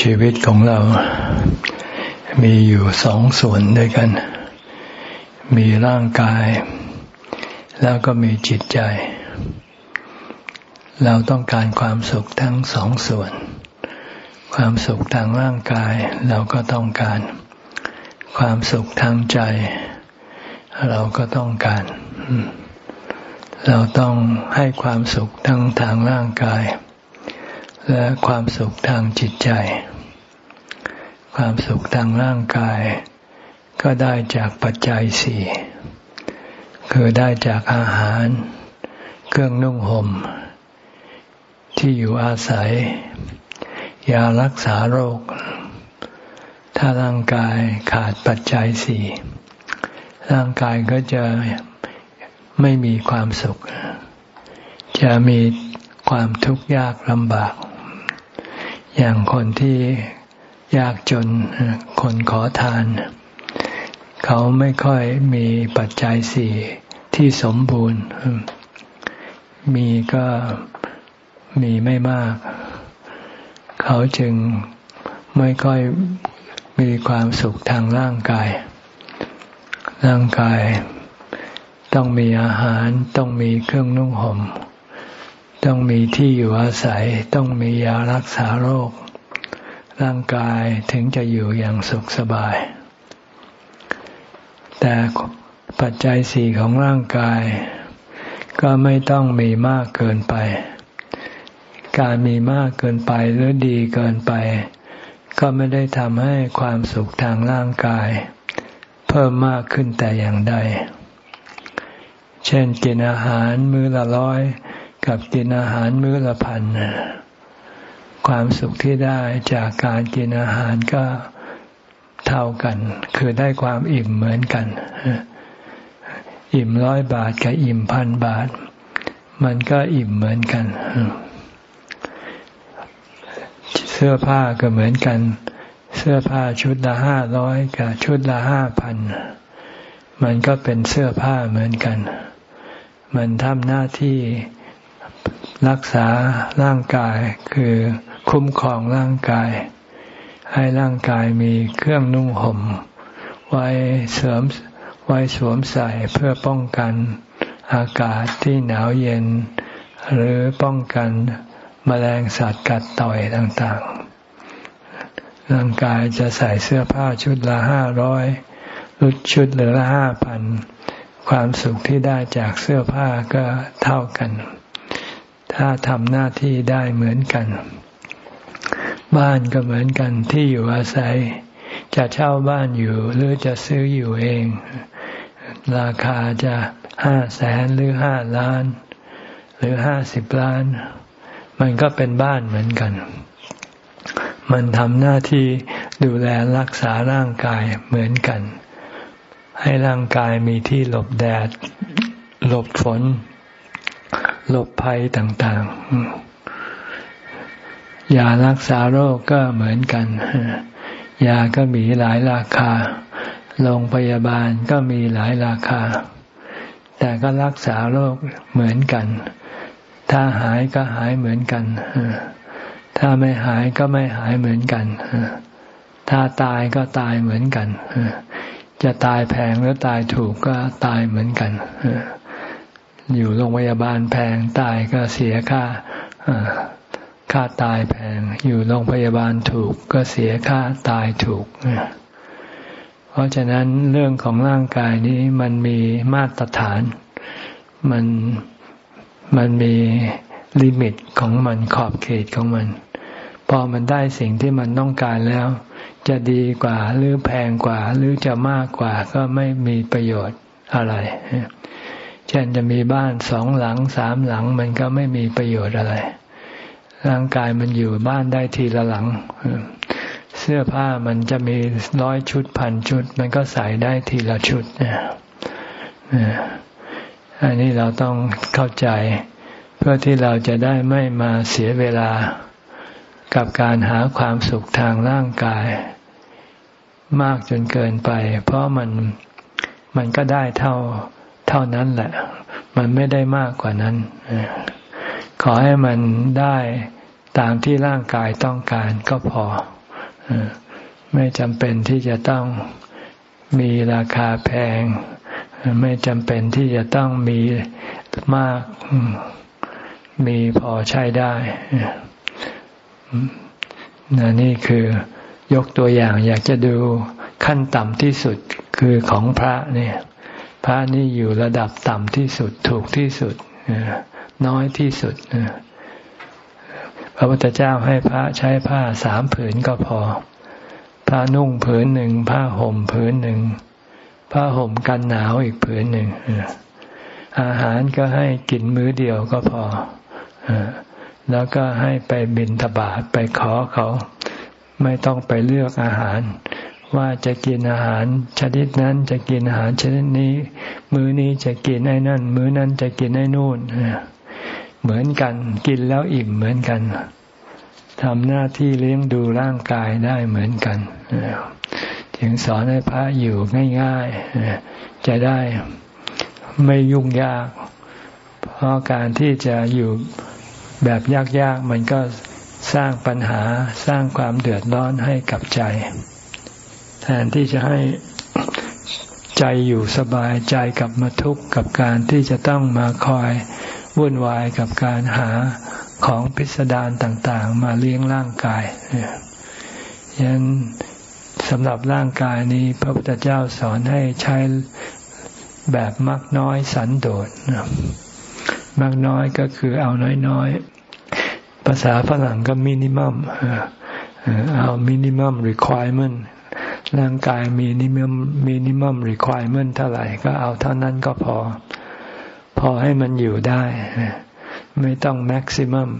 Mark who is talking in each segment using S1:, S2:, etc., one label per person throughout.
S1: ชีวิตของเรา มีอยู่สองส่วนด้วยกัน มีร่างกาย แล้วก็มีจิตใจ เราต้องการความสุขทั้งสองส่วน ความสุขทางร่างกายเราก็ต้องการ ความสุขทางใจ เราก็ต้องการ เราต้องให้ความสุขทั้งทางร่างกายและความสุขทางจิตใจ ความสุขทางร่างกาย ก็ได้จากปัจจัยสี่คือได้จากอาหาร เครื่องนุ่งห่ม ที่อยู่อาศัย ยารักษาโรค ถ้าร่างกายขาดปัจจัยสี่ร่างกายก็จะไม่มีความสุข จะมีความทุกข์ยากลำบาก อย่างคนที่ ยากจน คนขอทาน เขาไม่ค่อยมีปัจจัยสี่ที่สมบูรณ์ มีก็มีไม่มาก เขาจึงไม่ค่อยมีความสุขทางร่างกาย ร่างกายต้องมีอาหารต้องมีเครื่องนุ่งห่มต้องมีที่อยู่อาศัยต้องมียารักษาโรค ร่างกายถึงจะอยู่อย่างสุขสบาย แต่ปัจจัยสี่ของร่างกาย ก็ไม่ต้องมีมากเกินไป การมีมากเกินไปหรือดีเกินไป ก็ไม่ได้ทำให้ความสุขทางร่างกาย เพิ่มมากขึ้นแต่อย่างใด เช่นกินอาหารมื้อละร้อย กับกินอาหารมื้อละพัน ความสุขที่ได้จากการกินอาหารก็เท่ากัน คือได้ความอิ่มเหมือนกัน อิ่มร้อยบาทกับอิ่มพันบาท มันก็อิ่มเหมือนกัน เสื้อผ้าก็เหมือนกัน เสื้อผ้าชุดละห้าร้อยกับชุดละห้าพันมันก็เป็นเสื้อผ้าเหมือนกัน มันทำหน้าที่รักษาร่างกายคือ คุ้มครองร่างกาย ให้ร่างกายมีเครื่องนุ่งห่ม ไว้เสริมไว้สวมใส่เพื่อป้องกันอากาศที่หนาวเย็น หรือป้องกันมแมลงสัตว์กัดต่อยต่างๆ ร่างกายจะใส่เสื้อผ้าชุดละห้าร้อยรุดชุดหรือละห้าพันความสุขที่ได้จากเสื้อผ้าก็เท่ากัน ถ้าทำหน้าที่ได้เหมือนกัน บ้านก็เหมือนกันที่อยู่อาศัย จะเช่าบ้านอยู่หรือจะซื้ออยู่เอง ราคาจะห้าแสนหรือห้าล้าน หรือห้าสิบล้าน มันก็เป็นบ้านเหมือนกัน มันทำหน้าที่ดูแลรักษาร่างกายเหมือนกัน ให้ร่างกายมีที่หลบแดด หลบฝน หลบภัยต่าง ๆ ยารักษาโรคก็เหมือนกัน ยาก็มีหลายราคา โรงพยาบาลก็มีหลายราคา แต่ก็รักษาโรคเหมือนกัน ถ้าหายก็หายเหมือนกัน ถ้าไม่หายก็ไม่หายเหมือนกัน ถ้าตายก็ตายเหมือนกัน จะตายแพงหรือตายถูกก็ตายเหมือนกัน อยู่โรงพยาบาลแพงตายก็เสียค่า ค่าตายแพง อยู่โรงพยาบาลถูกก็เสียค่าตายถูก เพราะฉะนั้นเรื่องของร่างกายนี้มันมีมาตรฐาน มันมันมีลิมิตของมันขอบเขตของมัน พอมันได้สิ่งที่มันต้องการแล้ว จะดีกว่าหรือแพงกว่า หรือจะมากกว่าก็ไม่มีประโยชน์อะไรเช่นจะมีบ้านสองหลังสามหลังมันก็ไม่มีประโยชน์อะไร ร่างกายมันอยู่บ้านได้ทีละหลัง เสื้อผ้ามันจะมีร้อยชุดพันชุด มันก็ใส่ได้ทีละชุดเนี่ยอันนี้เราต้องเข้าใจ เพื่อที่เราจะได้ไม่มาเสียเวลากับการหาความสุขทางร่างกาย มากจนเกินไป เพราะมันมันก็ได้เท่าเท่านั้นแหละ มันไม่ได้มากกว่านั้น ขอให้มันได้ตามที่ร่างกายต้องการก็พอ ไม่จำเป็นที่จะต้องมีราคาแพง ไม่จำเป็นที่จะต้องมีมากมีพอใช้ได้นนี่คือยกตัวอย่างอยากจะดูขั้นต่ำที่สุดคือของพระเนี่ย พระนี่อยู่ระดับต่ำที่สุดถูกที่สุด น้อยที่สุดพระพุทธเจ้าให้พระใช้ผ้าสามผืนก็พอ ผ้านุ่งผืนหนึ่ง ผ้าห่มผืนหนึ่ง ผ้าห่มกันหนาวอีกผืนหนึ่งอาหารก็ให้กินมื้อเดียวก็พอแล้วก็ให้ไปบินทบาทไปขอเขา ไม่ต้องไปเลือกอาหาร ว่าจะกินอาหารชนิดนั้นจะกินอาหารชนิดนี้ มื้อนี้จะกินไอ้นั่น มื้อนั้นจะกินไอ้นู่น เหมือนกัน กินแล้วอิ่มเหมือนกันทำหน้าที่เลี้ยงดูร่างกายได้เหมือนกันจึงสอนให้พระอยู่ง่ายๆจะได้ไม่ยุ่งยาก เพราะการที่จะอยู่แบบยากๆมันก็สร้างปัญหาสร้างความเดือดร้อนให้กับใจ แทนที่จะให้ใจอยู่สบายใจกับมาทุกข์กับการที่จะต้องมาคอย วุ่นวายกับการหาของพิสดารต่างๆ มาเลี้ยงร่างกายยันสำหรับร่างกายนี้ พระพุทธเจ้าสอนให้ใช้แบบมักน้อยสันโดษมักน้อยก็คือเอาน้อยๆ ภาษาฝรั่งก็มินิมัมเอามินิมัมรีควอร m e n t ร่างกายมีนิมัมมินิมัมรีควอร m e n t เท่าไหร่ ก็เอาเท่านั้นก็พอ พอให้มันอยู่ได้ ไม่ต้องแม็กซิมัม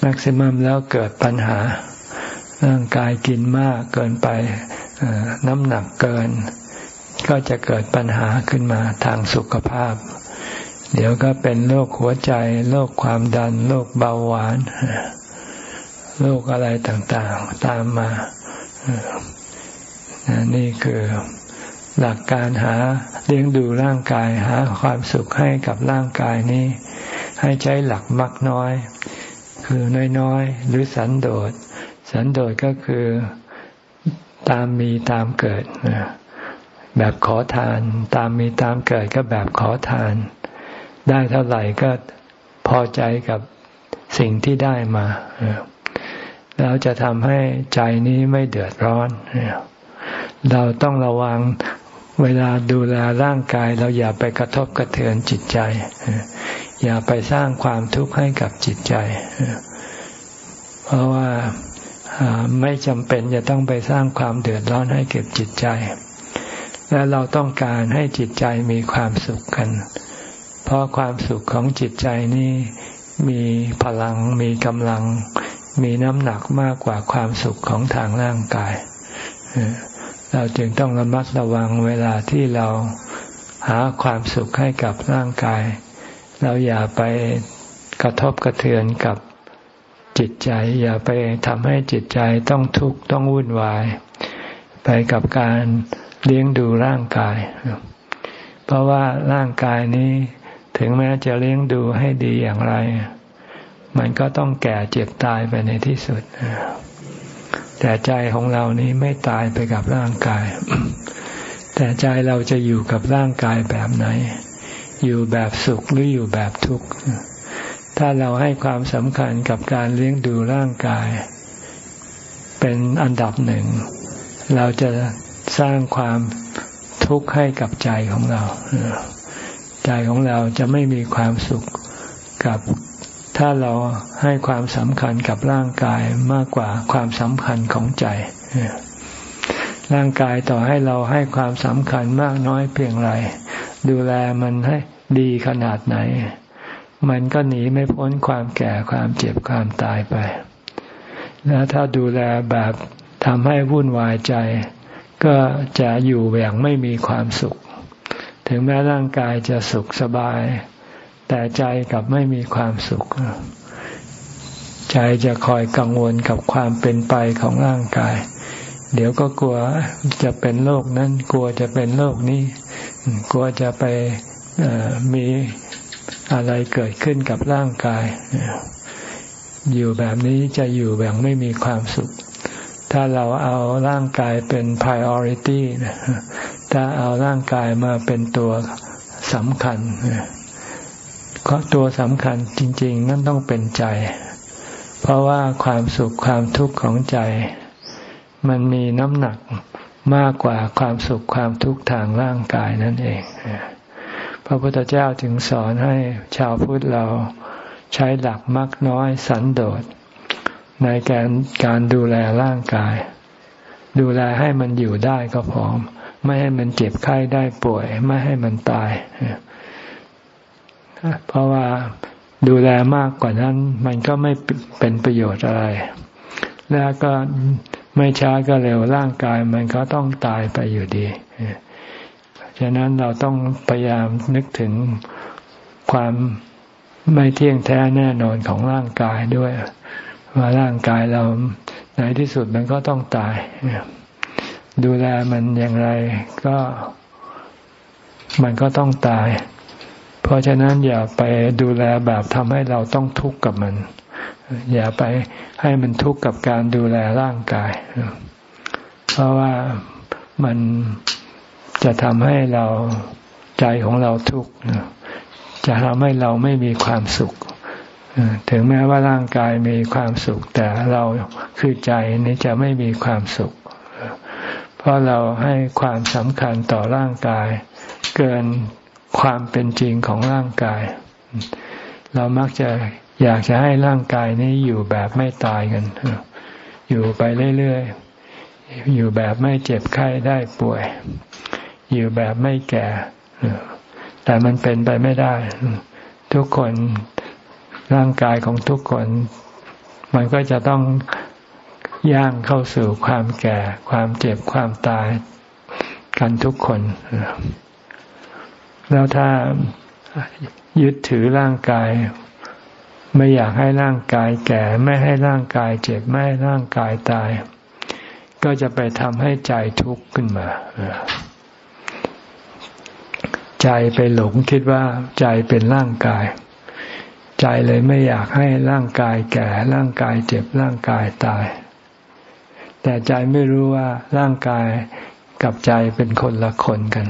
S1: แม็กซิมัมแล้วเกิดปัญหา ร่างกายกินมากเกินไปน้ำหนักเกิน ก็จะเกิดปัญหาขึ้นมาทางสุขภาพ เดี๋ยวก็เป็นโรคหัวใจโรคความดันโรคเบาหวานโรคอะไรต่างๆ ตามมานี่คือ หลักการหาเลี้ยงดูร่างกายหาความสุขให้กับร่างกายนี้ ให้ใช้หลักมักน้อย คือน้อยๆ หรือสันโดษ สันโดษก็คือตามมีตามเกิด แบบขอทาน ตามมีตามเกิดก็แบบขอทาน ได้เท่าไหร่ก็พอใจกับสิ่งที่ได้มาแล้วจะทำให้ใจนี้ไม่เดือดร้อน เราต้องระวัง เวลาดูแลร่างกายเราอย่าไปกระทบกระเทือนจิตใจ อย่าไปสร้างความทุกข์ให้กับจิตใจ เพราะว่าไม่จำเป็นจะต้องไปสร้างความเดือดร้อนให้เก็บจิตใจ และเราต้องการให้จิตใจมีความสุขกัน เพราะความสุขของจิตใจนี้มีพลังมีกำลัง มีน้ำหนักมากกว่าความสุขของทางร่างกาย เราจึงต้องระมัดระวังเวลาที่เราหาความสุขให้กับร่างกาย เราอย่าไปกระทบกระเทือนกับจิตใจ อย่าไปทำให้จิตใจต้องทุกข์ต้องวุ่นวาย ไปกับการเลี้ยงดูร่างกาย เพราะว่าร่างกายนี้ถึงแม้จะเลี้ยงดูให้ดีอย่างไร มันก็ต้องแก่เจ็บตายไปในที่สุด แต่ใจของเรานี้ไม่ตายไปกับร่างกาย แต่ใจเราจะอยู่กับร่างกายแบบไหน อยู่แบบสุขหรืออยู่แบบทุกข์ ถ้าเราให้ความสำคัญกับการเลี้ยงดูร่างกาย เป็นอันดับหนึ่ง เราจะสร้างความทุกข์ให้กับใจของเรา ใจของเราจะไม่มีความสุขกับ ถ้าเราให้ความสำคัญกับร่างกายมากกว่าความสำคัญของใจ ร่างกายต่อให้เราให้ความสำคัญมากน้อยเพียงไร ดูแลมันให้ดีขนาดไหน มันก็หนีไม่พ้นความแก่ความเจ็บความตายไป แล้วถ้าดูแลแบบทำให้วุ่นวายใจ ก็จะอยู่อย่างไม่มีความสุข ถึงแม้ร่างกายจะสุขสบาย แต่ใจกับไม่มีความสุข ใจจะคอยกังวลกับความเป็นไปของร่างกาย เดี๋ยวก็กลัวจะเป็นโรคนั้น กลัวจะเป็นโรคนี้ กลัวจะไปมีอะไรเกิดขึ้นกับร่างกาย อยู่แบบนี้จะอยู่แบบไม่มีความสุข ถ้าเราเอาร่างกายเป็น priority ถ้าเอาร่างกายมาเป็นตัวสำคัญ ตัวสำคัญจริง ๆ นั่นต้องเป็นใจ เพราะว่าความสุขความทุกข์ของใจ มันมีน้ำหนักมากกว่าความสุขความทุกข์ทางร่างกายนั่นเองพระพุทธเจ้าจึงสอนให้ชาวพุทธเราใช้หลักมักน้อยสันโดษ ในการการดูแลร่างกาย ดูแลให้มันอยู่ได้ก็พอไม่ให้มันเจ็บไข้ได้ป่วย ไม่ให้มันตาย เพราะว่าดูแลมากกว่านั้น มันก็ไม่เป็นประโยชน์อะไร แล้วก็ไม่ช้าก็เร็วร่างกายมันก็ต้องตายไปอยู่ดี ฉะนั้นเราต้องพยายามนึกถึงความไม่เที่ยงแท้แน่นอนของร่างกายด้วย ว่าร่างกายเราในที่สุดมันก็ต้องตาย ดูแลมันอย่างไรก็มันก็ต้องตาย เพราะฉะนั้นอย่าไปดูแลแบบทำให้เราต้องทุกข์กับมัน อย่าไปให้มันทุกข์กับการดูแลร่างกาย เพราะว่ามันจะทำให้เราใจของเราทุกข์จะทำให้เราไม่มีความสุขถึงแม้ว่าร่างกายมีความสุข แต่เราคือใจนี้จะไม่มีความสุข เพราะเราให้ความสำคัญต่อร่างกาย เกิน ความเป็นจริงของร่างกาย เรามักจะอยากจะให้ร่างกายนี้อยู่แบบไม่ตายกัน อยู่ไปเรื่อยๆ อยู่แบบไม่เจ็บไข้ได้ป่วย อยู่แบบไม่แก่ แต่มันเป็นไปไม่ได้ ทุกคนร่างกายของทุกคน มันก็จะต้องย่างเข้าสู่ความแก่ ความเจ็บความตายกันทุกคน แล้วถ้ายึดถือร่างกาย ไม่อยากให้ร่างกายแก่ ไม่ให้ร่างกายเจ็บ ไม่ให้ร่างกายตาย ก็จะไปทำให้ใจทุกข์ขึ้นมา ใจไปหลงคิดว่าใจเป็นร่างกาย ใจเลยไม่อยากให้ร่างกายแก่ ร่างกายเจ็บ ร่างกายตาย แต่ใจไม่รู้ว่าร่างกายกับใจเป็นคนละคนกัน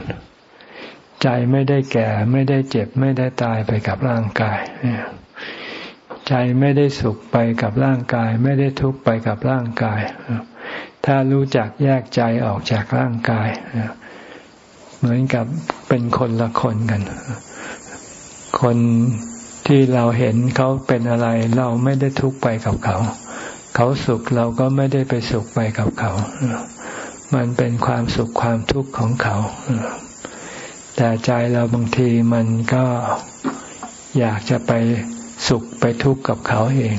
S1: ใจไม่ได้แก่ ไม่ได้เจ็บ ไม่ได้ตายไปกับร่างกายใจไม่ได้สุขไปกับร่างกาย ไม่ได้ทุกข์ไปกับร่างกาย ถ้ารู้จักแยกใจออกจากร่างกาย เหมือนกับเป็นคนละคนกัน คนที่เราเห็นเขาเป็นอะไรเราไม่ได้ทุกข์ไปกับเขา เขาสุขเราก็ไม่ได้ไปสุขไปกับเขา มันเป็นความสุขความทุกข์ของเขา แต่ใจเราบางทีมันก็อยากจะไปสุขไปทุกข์กับเขาเอง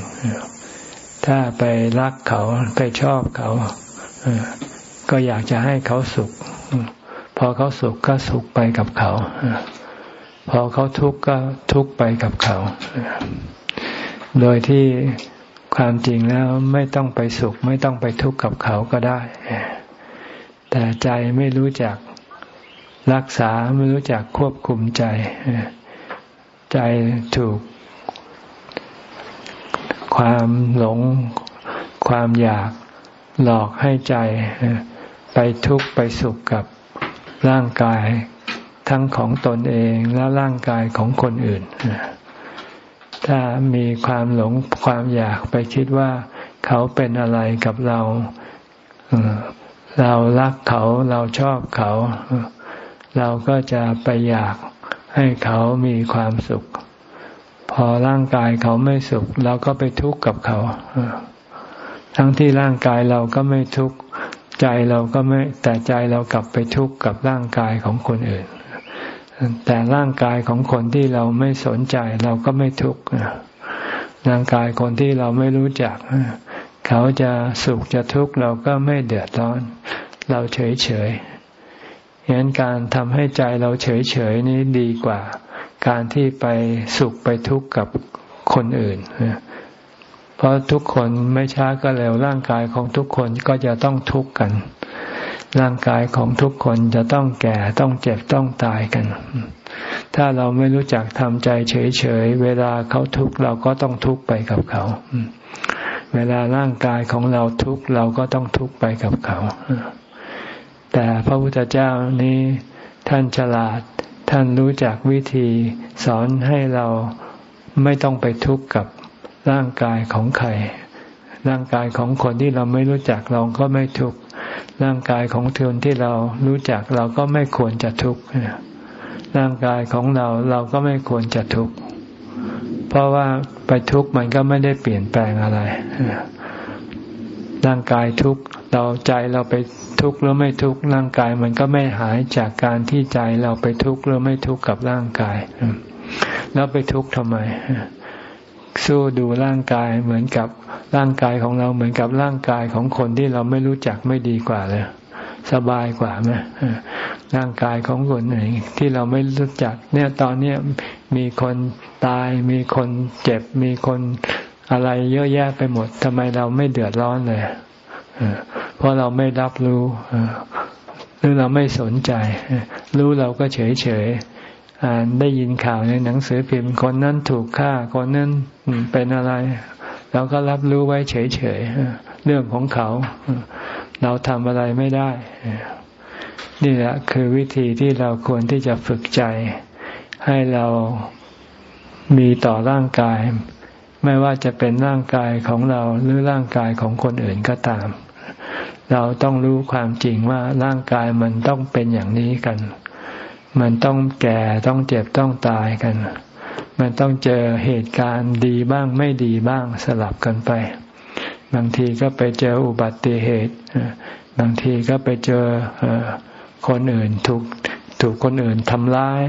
S1: ถ้าไปรักเขาไปชอบเขาก็อยากจะให้เขาสุข พอเขาสุขก็สุขไปกับเขา พอเขาทุกข์ก็ทุกข์ไปกับเขา โดยที่ความจริงแล้วไม่ต้องไปสุข ไม่ต้องไปทุกข์กับเขาก็ได้ แต่ใจไม่รู้จัก รักษาไม่รู้จักควบคุมใจ ใจถูก ความหลง ความอยากหลอกให้ใจ ไปทุกข์ไปสุขกับร่างกายทั้งของตนเองและร่างกายของคนอื่น ถ้ามีความหลงความอยากไปคิดว่าเขาเป็นอะไรกับเรา เรารักเขาเราชอบเขา เราก็จะไปอยากให้เขามีความสุข พอร่างกายเขาไม่สุข เราก็ไปทุกข์กับเขา ทั้งที่ร่างกายเราก็ไม่ทุกข์ใจเราก็ไม่แต่ใจเรากลับไปทุกข์กับร่างกายของคนอื่น แต่ร่างกายของคนที่เราไม่สนใจเราก็ไม่ทุกข์ร่างกายคนที่เราไม่รู้จัก เขาจะสุขจะทุกข์เราก็ไม่เดือดร้อน เราเฉยเฉย ฉะนั้นการทำให้ใจเราเฉยเฉยนี้ดีกว่า การที่ไปสุขไปทุกข์กับคนอื่น เพราะทุกคนไม่ช้าก็เร็วร่างกายของทุกคนก็จะต้องทุกข์กัน ร่างกายของทุกคนจะต้องแก่ต้องเจ็บต้องตายกัน ถ้าเราไม่รู้จักทำใจเฉยๆเวลาเขาทุกข์เราก็ต้องทุกข์ไปกับเขา เวลาร่างกายของเราทุกข์เราก็ต้องทุกข์ไปกับเขา แต่พระพุทธเจ้านี้ท่านฉลาด ท่านรู้จักวิธีสอนให้เราไม่ต้องไปทุกข์กับร่างกายของใคร ร่างกายของคนที่เราไม่รู้จักเราก็ไม่ทุกข์ ร่างกายของเทนที่เรารู้จักเราก็ไม่ควรจะทุกข์ ร่างกายของเราเราก็ไม่ควรจะทุกข์ เพราะว่าไปทุกข์มันก็ไม่ได้เปลี่ยนแปลงอะไร ร่างกายทุกข์เราใจเราไปทุกข์หรือไม่ทุกข์ร่างกายมันก็ไม่หายจากการที่ใจเราไปทุกข์หรือไม่ทุกข์กับร่างกาย แล้วไปทุกข์ทำไม สู้ดูร่างกายเหมือนกับร่างกายของเราเหมือนกับร่างกายของคนที่เราไม่รู้จักไม่ดีกว่าเลยสบายกว่าไหมร่างกายของคนไหนที่เราไม่รู้จัก เนี่ยตอนเนี้ยมีคนตายมีคนเจ็บมีคน อะไรเยอะแยะไปหมดทำไมเราไม่เดือดร้อนเลยเพราะเราไม่รับรู้หรือเราไม่สนใจ รู้เราก็เฉยเฉยได้ยินข่าวในหนังสือพิมพ์คนนั้นถูกฆ่าคนนั้นเป็นอะไรเราก็รับรู้ไว้เฉยๆเรื่องของเขา เราทำอะไรไม่ได้ นี่แหละคือวิธีที่เราควรที่จะฝึกใจ ให้เรามีต่อร่างกาย ไม่ว่าจะเป็นร่างกายของเราหรือร่างกายของคนอื่นก็ตาม เราต้องรู้ความจริงว่าร่างกายมันต้องเป็นอย่างนี้กัน มันต้องแก่ต้องเจ็บต้องตายกัน มันต้องเจอเหตุการณ์ดีบ้างไม่ดีบ้างสลับกันไป บางทีก็ไปเจออุบัติเหตุ บางทีก็ไปเจอคนอื่นถูกถูกคนอื่นทำร้าย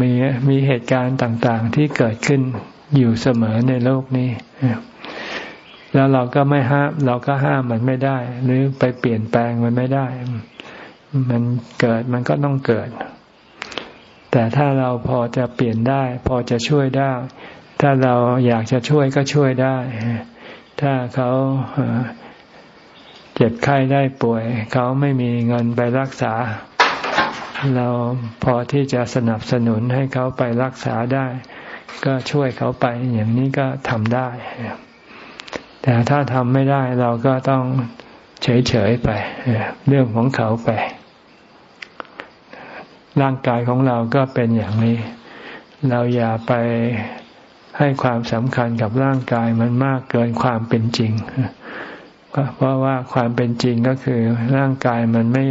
S1: มีมีเหตุการณ์ต่างๆที่เกิดขึ้น อยู่เสมอในโลกนี้ แล้วเราก็ไม่ห้าม เราก็ห้ามมันไม่ได้ หรือไปเปลี่ยนแปลงมันไม่ได้ มันเกิดมันก็ต้องเกิด แต่ถ้าเราพอจะเปลี่ยนได้ พอจะช่วยได้ ถ้าเราอยากจะช่วยก็ช่วยได้ ถ้าเขาเจ็บไข้ได้ป่วย เขาไม่มีเงินไปรักษา เราพอที่จะสนับสนุนให้เขาไปรักษาได้ ก็ช่วยเขาไปอย่างนี้ก็ทำได้ แต่ถ้าทำไม่ได้เราก็ต้องเฉยๆไป เรื่องของเขาไป ร่างกายของเราก็เป็นอย่างนี้ เราอย่าไปให้ความสำคัญกับร่างกายมันมากเกินความเป็นจริง เพราะว่าความเป็นจริงก็คือร่างกายมันไม่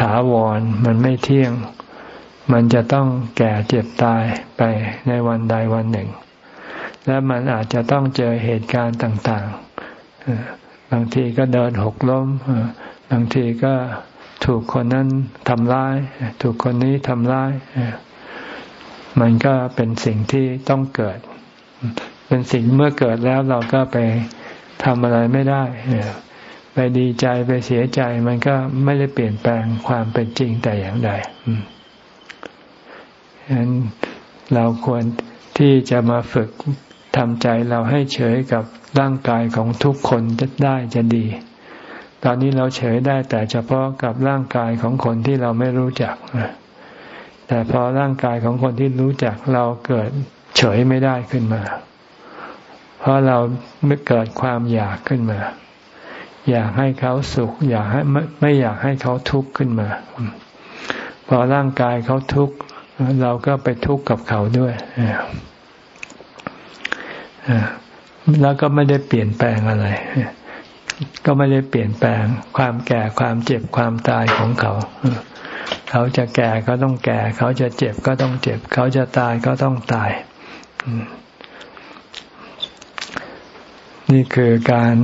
S1: ถาวร มันไม่เที่ยง มันจะต้องแก่เจ็บตายไปในวันใดวันหนึ่ง และมันอาจจะต้องเจอเหตุการณ์ต่างๆ บางทีก็เดินหกล้ม บางทีก็ถูกคนนั้นทำร้าย ถูกคนนี้ทำร้าย มันก็เป็นสิ่งที่ต้องเกิด เป็นสิ่งเมื่อเกิดแล้วเราก็ไปทำอะไรไม่ได้ไปดีใจไปเสียใจมันก็ไม่ได้เปลี่ยนแปลงความเป็นจริงแต่อย่างใด ฉะนั้นเราควรที่จะมาฝึกทำใจเราให้เฉยกับร่างกายของทุกคนจะได้จะดี ตอนนี้เราเฉยได้แต่เฉพาะกับร่างกายของคนที่เราไม่รู้จัก แต่พอร่างกายของคนที่รู้จักเราเกิดเฉยไม่ได้ขึ้นมา เพราะเราไม่เกิดความอยากขึ้นมา อยากให้เขาสุข อยากให้ไม่ไม่อยากให้เขาทุกข์ขึ้นมา พอร่างกายเขาทุกข์ เราก็ไปทุกข์กับเขาด้วยแล้วก็ไม่ได้เปลี่ยนแปลงอะไร ก็ไม่ได้เปลี่ยนแปลง ความแก่ความเจ็บความตายของเขา เขาจะแก่ก็ต้องแก่ เขาจะเจ็บก็ต้องเจ็บ เขาจะตายก็ต้องตาย นี่คือการ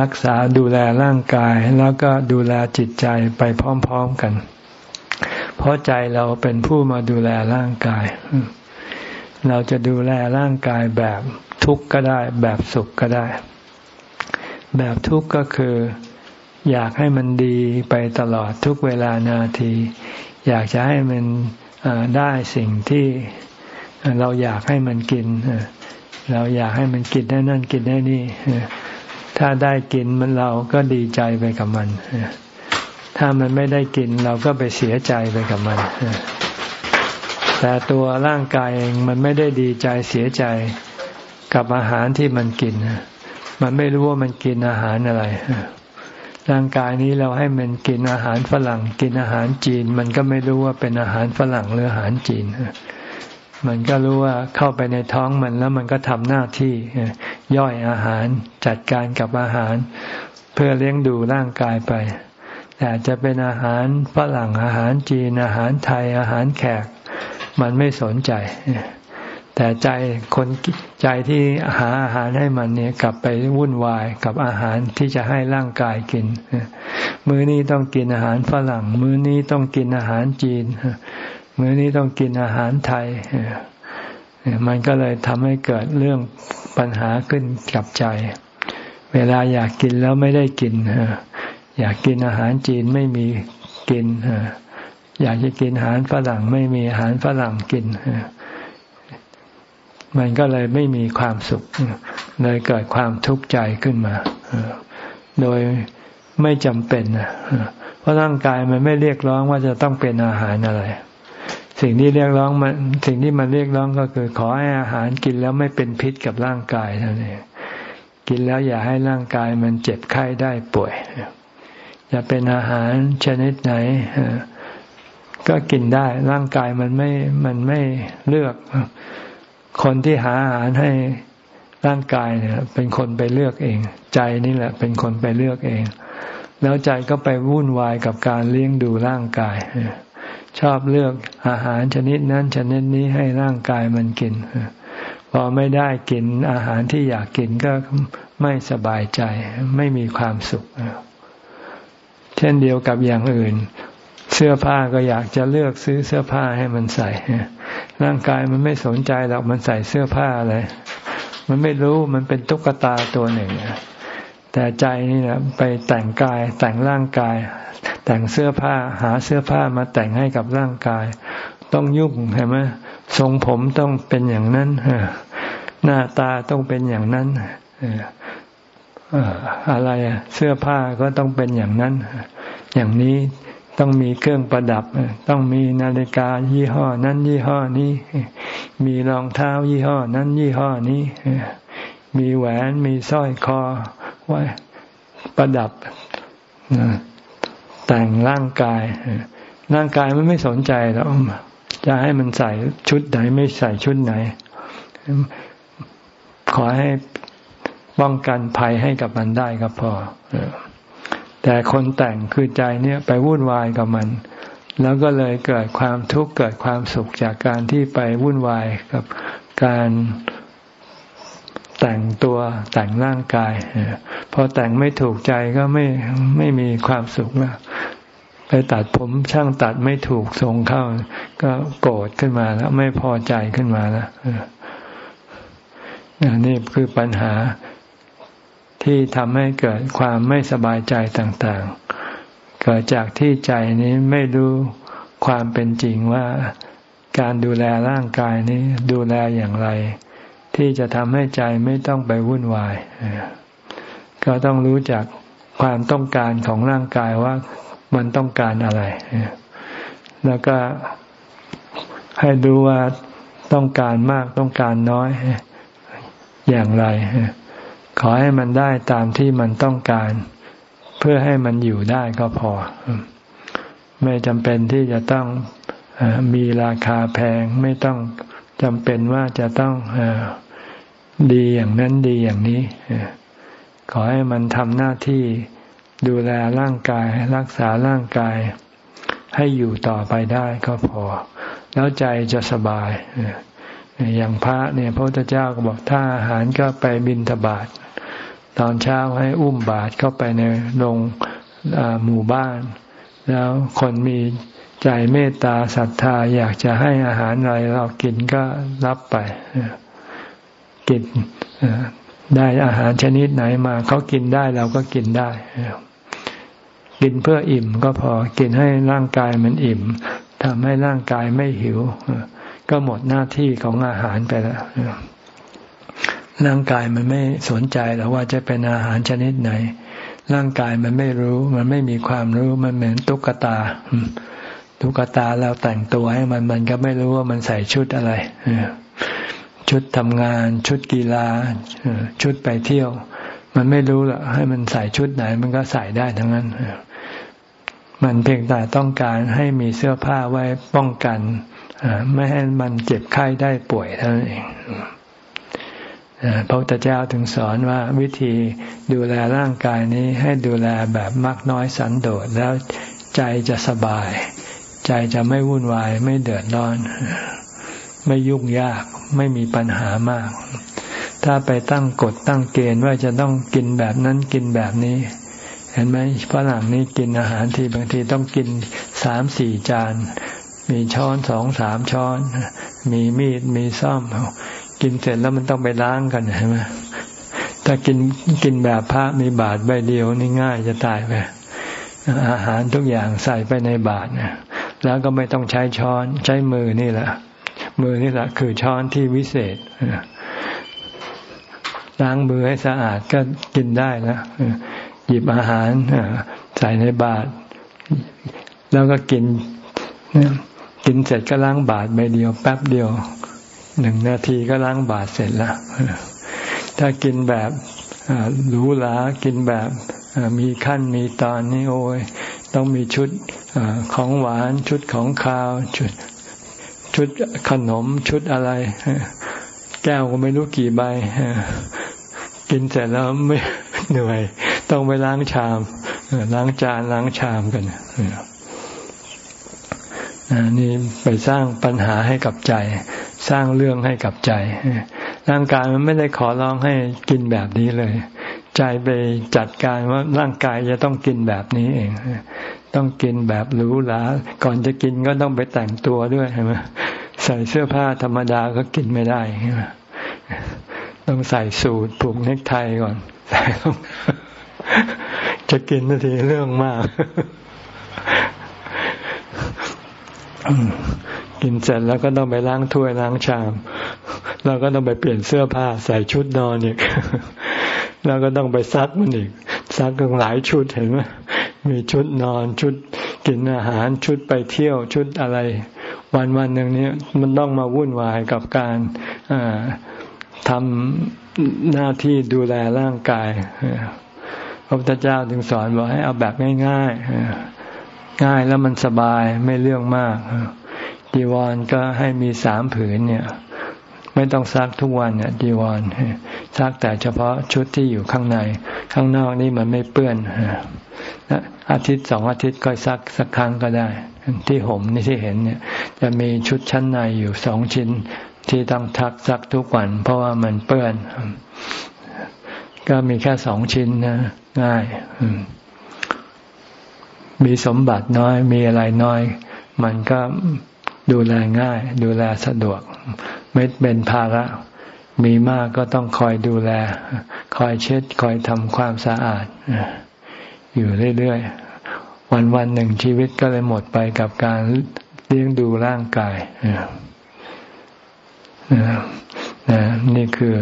S1: รักษาดูแลร่างกาย แล้วก็ดูแลจิตใจไปพร้อม ๆกัน เพราะใจเราเป็นผู้มาดูแลร่างกาย เราจะดูแลร่างกายแบบทุกข์ก็ได้ แบบสุขก็ได้ แบบทุกข์ก็คือ อยากให้มันดีไปตลอดทุกเวลานาที อยากจะให้มันได้สิ่งที่เราอยากให้มันกิน เราอยากให้มันกินได้นั่นกินได้นี่ ถ้าได้กินมันเราก็ดีใจไปกับมัน ถ้ามันไม่ได้กินเราก็ไปเสียใจไปกับมัน แต่ตัวร่างกายเองมันไม่ได้ดีใจเสียใจกับอาหารที่มันกิน มันไม่รู้ว่ามันกินอาหารอะไร ร่างกายนี้เราให้มันกินอาหารฝรั่ง กินอาหารจีน มันก็ไม่รู้ว่าเป็นอาหารฝรั่งหรืออาหารจีน มันก็รู้ว่าเข้าไปในท้องมันแล้วมันก็ทำหน้าที่ย่อยอาหารจัดการกับอาหาร เพื่อเลี้ยงดูร่างกายไป แต่จะเป็นอาหารฝรั่งอาหารจีนอาหารไทยอาหารแขก มันไม่สนใจ แต่ใจคนใจที่หาอาหารให้มันเนี่ยกลับไปวุ่นวายกับอาหารที่จะให้ร่างกายกิน มื้อนี้ต้องกินอาหารฝรั่ง มื้อนี้ต้องกินอาหารจีน มื้อนี้ต้องกินอาหารไทยมันก็เลยทำให้เกิดเรื่องปัญหาขึ้นกับใจ เวลาอยากกินแล้วไม่ได้กิน อยากกินอาหารจีนไม่มีกินอยากจะกินอาหารฝรั่งไม่มีอาหารฝรั่งกินมันก็เลยไม่มีความสุข เลยเกิดความทุกข์ใจขึ้นมาโดยไม่จำเป็นเพราะร่างกายมันไม่เรียกร้องว่าจะต้องเป็นอาหารอะไร สิ่งที่เรียกร้องมันสิ่งที่มันเรียกร้องก็คือ ขอให้อาหารกินแล้วไม่เป็นพิษกับร่างกายเท่านั้นกินแล้วอย่าให้ร่างกายมันเจ็บไข้ได้ป่วย จะเป็นอาหารชนิดไหนก็กินได้ร่างกายมันไม่มันไม่เลือก คนที่หาอาหารให้ร่างกายเนี่ย เป็นคนไปเลือกเอง ใจนี่แหละ เป็นคนไปเลือกเอง แล้วใจก็ไปวุ่นวายกับการเลี้ยงดูร่างกายชอบเลือกอาหารชนิดนั้นชนิดนี้ให้ร่างกายมันกินพอไม่ได้กินอาหารที่อยากกินก็ไม่สบายใจ ไม่มีความสุข ช่นเดียวกับอย่างอื่น เสื้อผ้าก็อยากจะเลือกซื้อเสื้อผ้าให้มันใส่ร่างกายมันไม่สนใจหรอกมันใส่เสื้อผ้าอะไรมันไม่รู้มันเป็นตุ๊กตาตัวหนึ่งแต่ใจนี่นะไปแต่งกายแต่งร่างกาย แต่งเสื้อผ้าหาเสื้อผ้ามาแต่งให้กับร่างกาย ต้องยุ่งเห็นไหมทรงผมต้องเป็นอย่างนั้นหน้าตาต้องเป็นอย่างนั้น อะไรเสื้อผ้าก็ต้องเป็นอย่างนั้น อย่างนี้ต้องมีเครื่องประดับ ต้องมีนาฬิกายี่ห้อ นั้นยี่ห้อนี้ มีรองเท้ายี่ห้อ นั้นยี่ห้อนี้ มีแหวนมีสร้อยคอไว้ประดับแต่งร่างกาย ร่างกายมันไม่สนใจแล้วจะให้มันใส่ชุดไหนไม่ใส่ชุดไหน ขอให้ ป้องกันภัยให้กับมันได้ก็พอแต่คนแต่งคือใจเนี่ยไปวุ่นวายกับมัน แล้วก็เลยเกิดความทุกข์เกิดความสุขจากการที่ไปวุ่นวายกับการแต่งตัวแต่งร่างกายพอแต่งไม่ถูกใจก็ไม่ไม่มีความสุขแล้วไปตัดผมช่างตัดไม่ถูกทรงเข้า ก็โกรธขึ้นมาแล้ว ไม่พอใจขึ้นมาแล้วนี่คือปัญหา ที่ทำให้เกิดความไม่สบายใจต่างๆ เกิดจากที่ใจนี้ไม่รู้ความเป็นจริงว่าการดูแลร่างกายนี้ดูแลอย่างไร ที่จะทำให้ใจไม่ต้องไปวุ่นวาย ก็ต้องรู้จักความต้องการของร่างกายว่ามันต้องการอะไร แล้วก็ให้ดูว่าต้องการมากต้องการน้อยอย่างไร ขอให้มันได้ตามที่มันต้องการ เพื่อให้มันอยู่ได้ก็พอ ไม่จำเป็นที่จะต้องมีราคาแพงไม่ต้องจำเป็นว่าจะต้องดีอย่างนั้นดีอย่างนี้ขอให้มันทำหน้าที่ดูแลร่างกาย รักษาร่างกาย ให้อยู่ต่อไปได้ก็พอ แล้วใจจะสบาย อย่างพระเนี่ยพระพุทธเจ้าก็บอกถ้าอาหารก็ไปบินทบาทตอนเช้าให้อุ้มบาตรเข้าไปในโรงหมู่บ้าน แล้วคนมีใจเมตตาศรัทธาอยากจะให้อาหารอะไรเรากินก็รับไปกินได้อาหารชนิดไหนมาเขากินได้เราก็กินได้ กินเพื่ออิ่มก็พอกินให้ร่างกายมันอิ่มทำให้ร่างกายไม่หิว ก็หมดหน้าที่ของอาหารไปแล้วร่างกายมันไม่สนใจหรอกว่าจะเป็นอาหารชนิดไหน ร่างกายมันไม่รู้ มันไม่มีความรู้มันเหมือนตุ๊กตาตุ๊กตาเราแต่งตัวให้มันมันก็ไม่รู้ว่ามันใส่ชุดอะไรชชุดทำงาน ชุดกีฬาชุดไปเที่ยว มันไม่รู้หรอกให้มันใส่ชุดไหน มันก็ใส่ได้ทั้งนั้นมันเพียงแต่ต้องการให้มีเสื้อผ้าไว้ป้องกัน ไม่ให้มันเจ็บไข้ได้ป่วยเท่านั้นเองพระพุทธเจ้าถึงสอนว่าวิธีดูแลร่างกายนี้ให้ดูแลแบบมักน้อยสันโดษแล้วใจจะสบาย ใจจะไม่วุ่นวาย ไม่เดือดร้อน ไม่ยุ่งยากไม่มีปัญหามาก ถ้าไปตั้งกฎตั้งเกณฑ์ว่าจะต้องกินแบบนั้นกินแบบนี้ เห็นไหมฝรั่งนี้กินอาหารที่บางทีต้องกินสามสี่จาน มีช้อนสองสามช้อน มีมีดมีซ่อมกินเสร็จแล้วมันต้องไปล้างกันใช่ไหมถ้ากินกินแบบพระมีบาทใบเดียวนี่ง่ายจะตายไปอาหารทุกอย่างใส่ไปในบาทนะแล้วก็ไม่ต้องใช้ช้อนใช้มือนี่แหละ มือนี่แหละ คือช้อนที่วิเศษล้างมือให้สะอาดก็กินได้นะหยิบอาหารใส่ในบาทแล้วก็กิน กินเสร็จก็ล้างบาทใบเดียว แป๊บเดียวหนึ่งนาทีก็ล้างบาทเสร็จล้วถ้ากินแบบหรูหรากินแบบมีขั้นมีตอนนี่โอ้ยต้องมีชุดอของหวานชุดของข้าวชุดชุดขนมชุดอะไร แก้วก็ไม่รู้กี่ใบกินเสร็จแล้วไม่เหนื่อย ต้องไปล้างชามล้างจานล้างชามกัน นี่ไปสร้างปัญหาให้กับใจ สร้างเรื่องให้กับใจ ร่างกายมันไม่ได้ขอร้องให้กินแบบนี้เลย ใจไปจัดการว่าร่างกายจะต้องกินแบบนี้เองต้องกินแบบหรูหราก่อนจะกินก็ต้องไปแต่งตัวด้วยใช่ไหมใส่เสื้อผ้าธรรมดาก็กินไม่ได้ใช่ไหมต้องใส่สูทผูกเนคไทก่อนใส่จะกินนาทีเรื่องมาก กินเสร็จแล้วก็ต้องไปล้างถ้วยล้างชามเราก็ต้องไปเปลี่ยนเสื้อผ้าใส่ชุดนอนอีกแล้วก็ต้องไปซักมันอีกซักกันหลายชุดเห็นไหมมีชุดนอนชุดกินอาหารชุดไปเที่ยวชุดอะไร วันวันหนึ่งนี้มันต้องมาวุ่นวายกับการทำหน้าที่ดูแลร่างกายพระพุทธเจ้าถึงสอนบอกให้เอาแบบง่าย ๆ ง่ายแล้วมันสบายไม่เรื่องมากจีวรก็ให้มีสามผืนเนี่ย ไม่ต้องซักทุกวันเนี่ยจีวรซักแต่เฉพาะชุดที่อยู่ข้างใน ข้างนอกนี่มันไม่เปื้อนอาทิตย์สองอาทิตย์ก็ซักสักครั้งก็ได้ ที่ห่มนี่ที่เห็นเนี่ย จะมีชุดชั้นในอยู่สองชิ้นที่ต้องทักซักทุกวัน เพราะว่ามันเปื้อน ก็มีแค่สองชิ้นนะง่ายมี มีสมบัติน้อย มีอะไรน้อย มันก็ดูแลง่าย ดูแลสะดวก ไม่เป็นภาระ มีมากก็ต้องคอยดูแล คอยเช็ด คอยทำความสะอาด อยู่เรื่อยๆ วันวันหนึ่งชีวิตก็เลยหมดไปกับการเลี้ยงดูร่างกายนี่คือ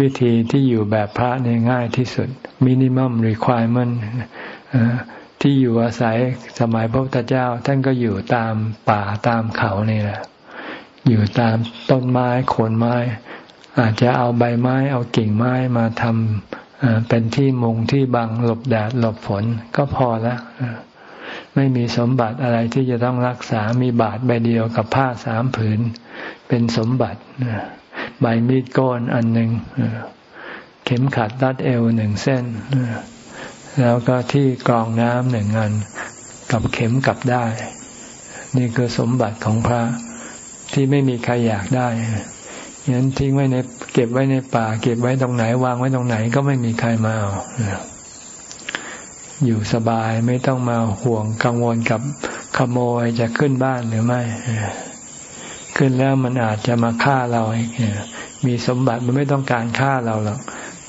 S1: วิธีที่อยู่แบบพระในง่ายที่สุด minimum requirement ที่อยู่อาศัยสมัยพระพุทธเจ้า ท่านก็อยู่ตามป่าตามเขานี่แหละ อยู่ตามต้นไม้โคนไม้ อาจจะเอาใบไม้เอากิ่งไม้มาทำเป็นที่มุงที่บังหลบแดดหลบฝนก็พอแล้วไม่มีสมบัติอะไรที่จะต้องรักษามีบาทใบเดียวกับผ้าสามผืน เป็นสมบัติใบมีดโกนอันหนึ่งเข็มขัดรัดเอวหนึ่งเส้น แล้วก็ที่กรองน้ำหนึ่งอันกับเข็มกลับได้ นี่คือสมบัติของพระที่ไม่มีใครอยากได้ยันทิ้งไว้ในเก็บไว้ในป่า เก็บไว้ตรงไหน วางไว้ตรงไหนก็ไม่มีใครมาเอาอยู่สบายไม่ต้องมาห่วงกังวลกับขโมยจะขึ้นบ้านหรือไม่ขึ้นแล้วมันอาจจะมาฆ่าเราอีกมีสมบัติมันไม่ต้องการฆ่าเราหรอก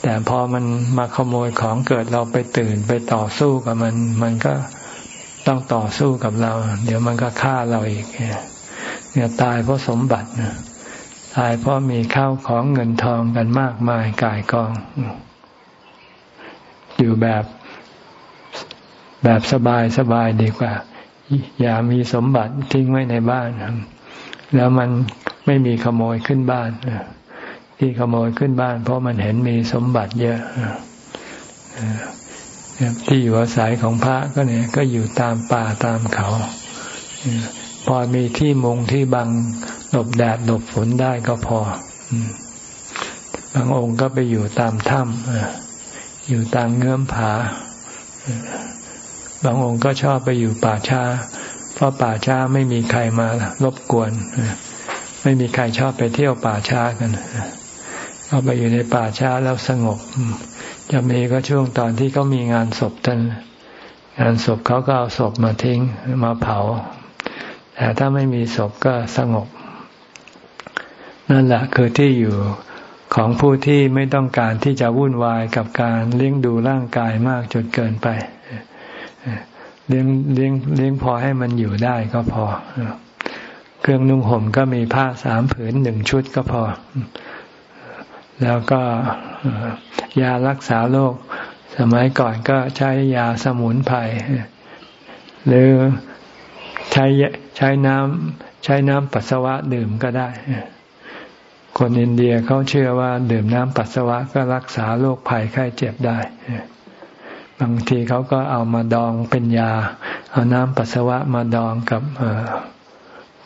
S1: แต่พอมันมาขโมยของเกิดเราไปตื่นไปต่อสู้กับมัน มันก็ต้องต่อสู้กับเรา เดี๋ยวมันก็ฆ่าเราอีก เนี่ยตายเพราะสมบัติตายเพราะมีข้าวของเงินทองกันมากมายกายกอง อยู่แบบแบบสบายสบายดีกว่า อย่ามีสมบัติทิ้งไว้ในบ้าน แล้วมันไม่มีขโมยขึ้นบ้าน ที่ขโมยขึ้นบ้าน เพราะมันเห็นมีสมบัติเยอะที่อยู่อาศัยของพระก็เนี่ย ก็อยู่ตามป่าตามเขาพอมีที่มุงที่บังหลบแดดหลบฝนได้ก็พอบางองค์ก็ไปอยู่ตามถ้ำอยู่ตามเงื้อมผา บางองค์ก็ชอบไปอยู่ป่าช้า เพราะป่าช้าไม่มีใครมารบกวนไม่มีใครชอบไปเที่ยวป่าช้ากัน เอาไปอยู่ในป่าช้าแล้วสงบ จะมีก็ช่วงตอนที่เขามีงานศพท่านงานศพเขาก็เอาศพมาทิ้งมาเผา แต่ถ้าไม่มีศพก็สงบ นั่นแหละคือที่อยู่ของผู้ที่ไม่ต้องการที่จะวุ่นวายกับการเลี้ยงดูร่างกายมากจนเกินไปเลี้ยงเลี้ยงเลี้ยงพอให้มันอยู่ได้ก็พอ เครื่องนุ่งห่มก็มีผ้าสามผืนหนึ่งชุดก็พอ แล้วก็ยารักษาโรคสมัยก่อนก็ใช้ยาสมุนไพรหรือใช้ใช้น้ำใช้น้ำปัสสาวะดื่มก็ได้ คนอินเดียเขาเชื่อว่าดื่มน้ำปัสสาวะก็รักษาโรคภัยไข้เจ็บได้ บางทีเขาก็เอามาดองเป็นยา เอาน้ำปัสสาวะมาดองกับ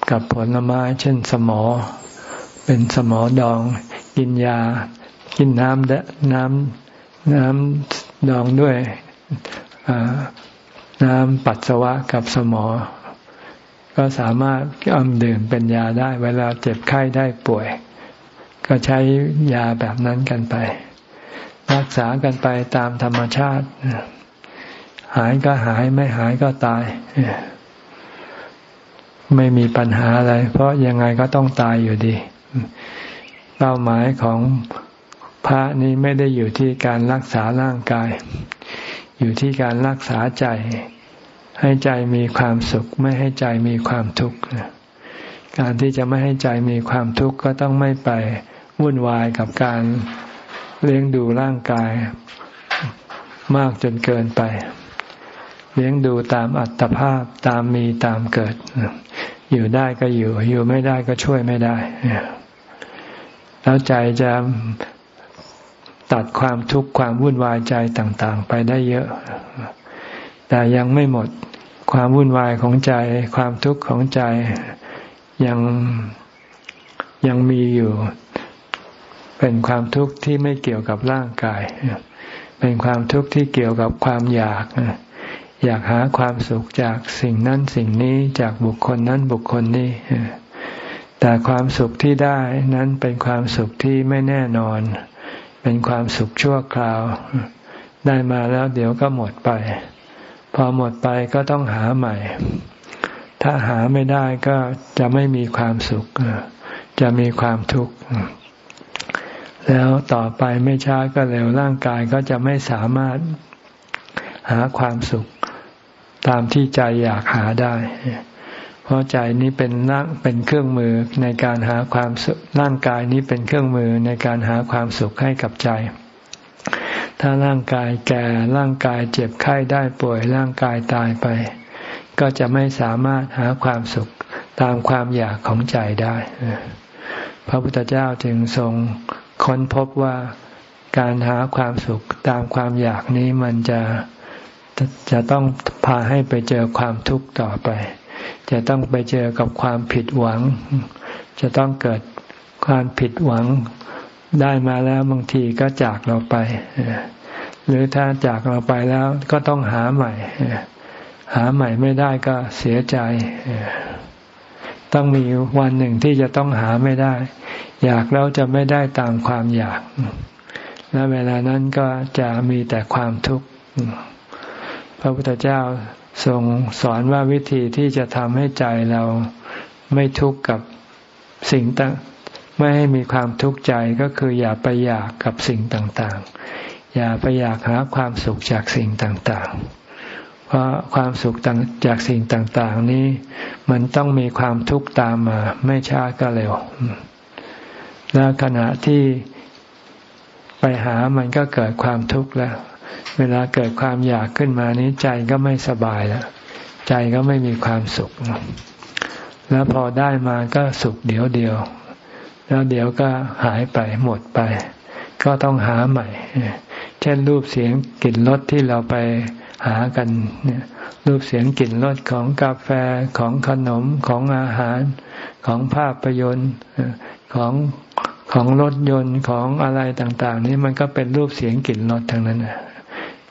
S1: กับผลไม้เช่นสมอ เป็นสมอดอง กินยา กินน้ำน้ำน้ำดองด้วยน้ำปัสสาวะกับสมอ ก็สามารถเอาดื่มเป็นยาได้ เวลาเจ็บไข้ได้ป่วย ก็ใช้ยาแบบนั้นกันไป รักษากันไปตามธรรมชาติ หายก็หายไม่หายก็ตายไม่มีปัญหาอะไร เพราะยังไงก็ต้องตายอยู่ดี เป้าหมายของพระนี้ไม่ได้อยู่ที่การรักษาร่างกาย อยู่ที่การรักษาใจ ให้ใจมีความสุข ไม่ให้ใจมีความทุกข์การที่จะไม่ให้ใจมีความทุกข์ก็ต้องไม่ไปวุ่นวายกับการเลี้ยงดูร่างกาย มากจนเกินไป เลี้ยงดูตามอัตภาพตามมีตามเกิด อยู่ได้ก็อยู่ อยู่ไม่ได้ก็ช่วยไม่ได้ แล้วใจจะตัดความทุกข์ความวุ่นวายใจต่าง ๆ ไปได้เยอะ แต่ยังไม่หมดความวุ่นวายของใจ ความทุกข์ของใจยังยังมีอยู่ เป็นความทุกข์ที่ไม่เกี่ยวกับร่างกาย เป็นความทุกข์ที่เกี่ยวกับความอยาก อยากหาความสุขจากสิ่งนั้นสิ่งนี้จากบุคคลนั้นบุคคลนี้ แต่ความสุขที่ได้นั้นเป็นความสุขที่ไม่แน่นอน เป็นความสุขชั่วคราว ได้มาแล้วเดี๋ยวก็หมดไป พอหมดไปก็ต้องหาใหม่ ถ้าหาไม่ได้ก็จะไม่มีความสุข จะมีความทุกข์แล้วต่อไปไม่ช้าก็เร็วร่างกายก็จะไม่สามารถหาความสุขตามที่ใจอยากหาได้ ราะใจนี้เป็นร่งเป็นเครื่องมือในการหาความสุขร่างกายนี้เป็นเครื่องมือในการหาความสุขให้กับใจ ถ้าร่างกายแก่ร่างกายเจ็บไข้ได้ป่วยร่างกายตายไป ก็จะไม่สามารถหาความสุขตามความอยากของใจได้ พระพุทธเจ้าจึงทรงค้นพบว่าการหาความสุขตามความอยากนี้มันจะจะต้องพาให้ไปเจอความทุกข์ต่อไป จะต้องไปเจอกับความผิดหวัง จะต้องเกิดความผิดหวังได้มาแล้วบางทีก็จากเราไป หรือถ้าจากเราไปแล้วก็ต้องหาใหม่ หาใหม่ไม่ได้ก็เสียใจ ต้องมีวันหนึ่งที่จะต้องหาไม่ได้ อยากแล้วจะไม่ได้ตามความอยาก และเวลานั้นก็จะมีแต่ความทุกข์ พระพุทธเจ้า ทรงสอนว่าวิธีที่จะทำให้ใจเราไม่ทุกข์กับสิ่งต่างไม่ให้มีความทุกข์ใจก็คืออย่าไปอยากกับสิ่งต่างๆ อย่าไปอยากหาความสุขจากสิ่งต่างๆ เพราะความสุขจากสิ่งต่างๆ นี้ มันต้องมีความทุกข์ตามมา ไม่ช้าก็เร็ว แล้วขณะที่ไปหามันก็เกิดความทุกข์แล้ว เวลาเกิดความอยากขึ้นมานี้ใจก็ไม่สบายแล้วใจก็ไม่มีความสุข แล้วพอได้มาก็สุขเดียวเดียว แล้วเดี๋ยวก็หายไปหมดไป ก็ต้องหาใหม่ เช่นรูปเสียงกลิ่นรสที่เราไปหากันเนี่ยรูปเสียงกลิ่นรสของกาแฟของขนมของอาหารของภาพยนตร์ของของรถยนต์ของอะไรต่าง ๆ นี่มันก็เป็นรูปเสียงกลิ่นรสทั้งนั้น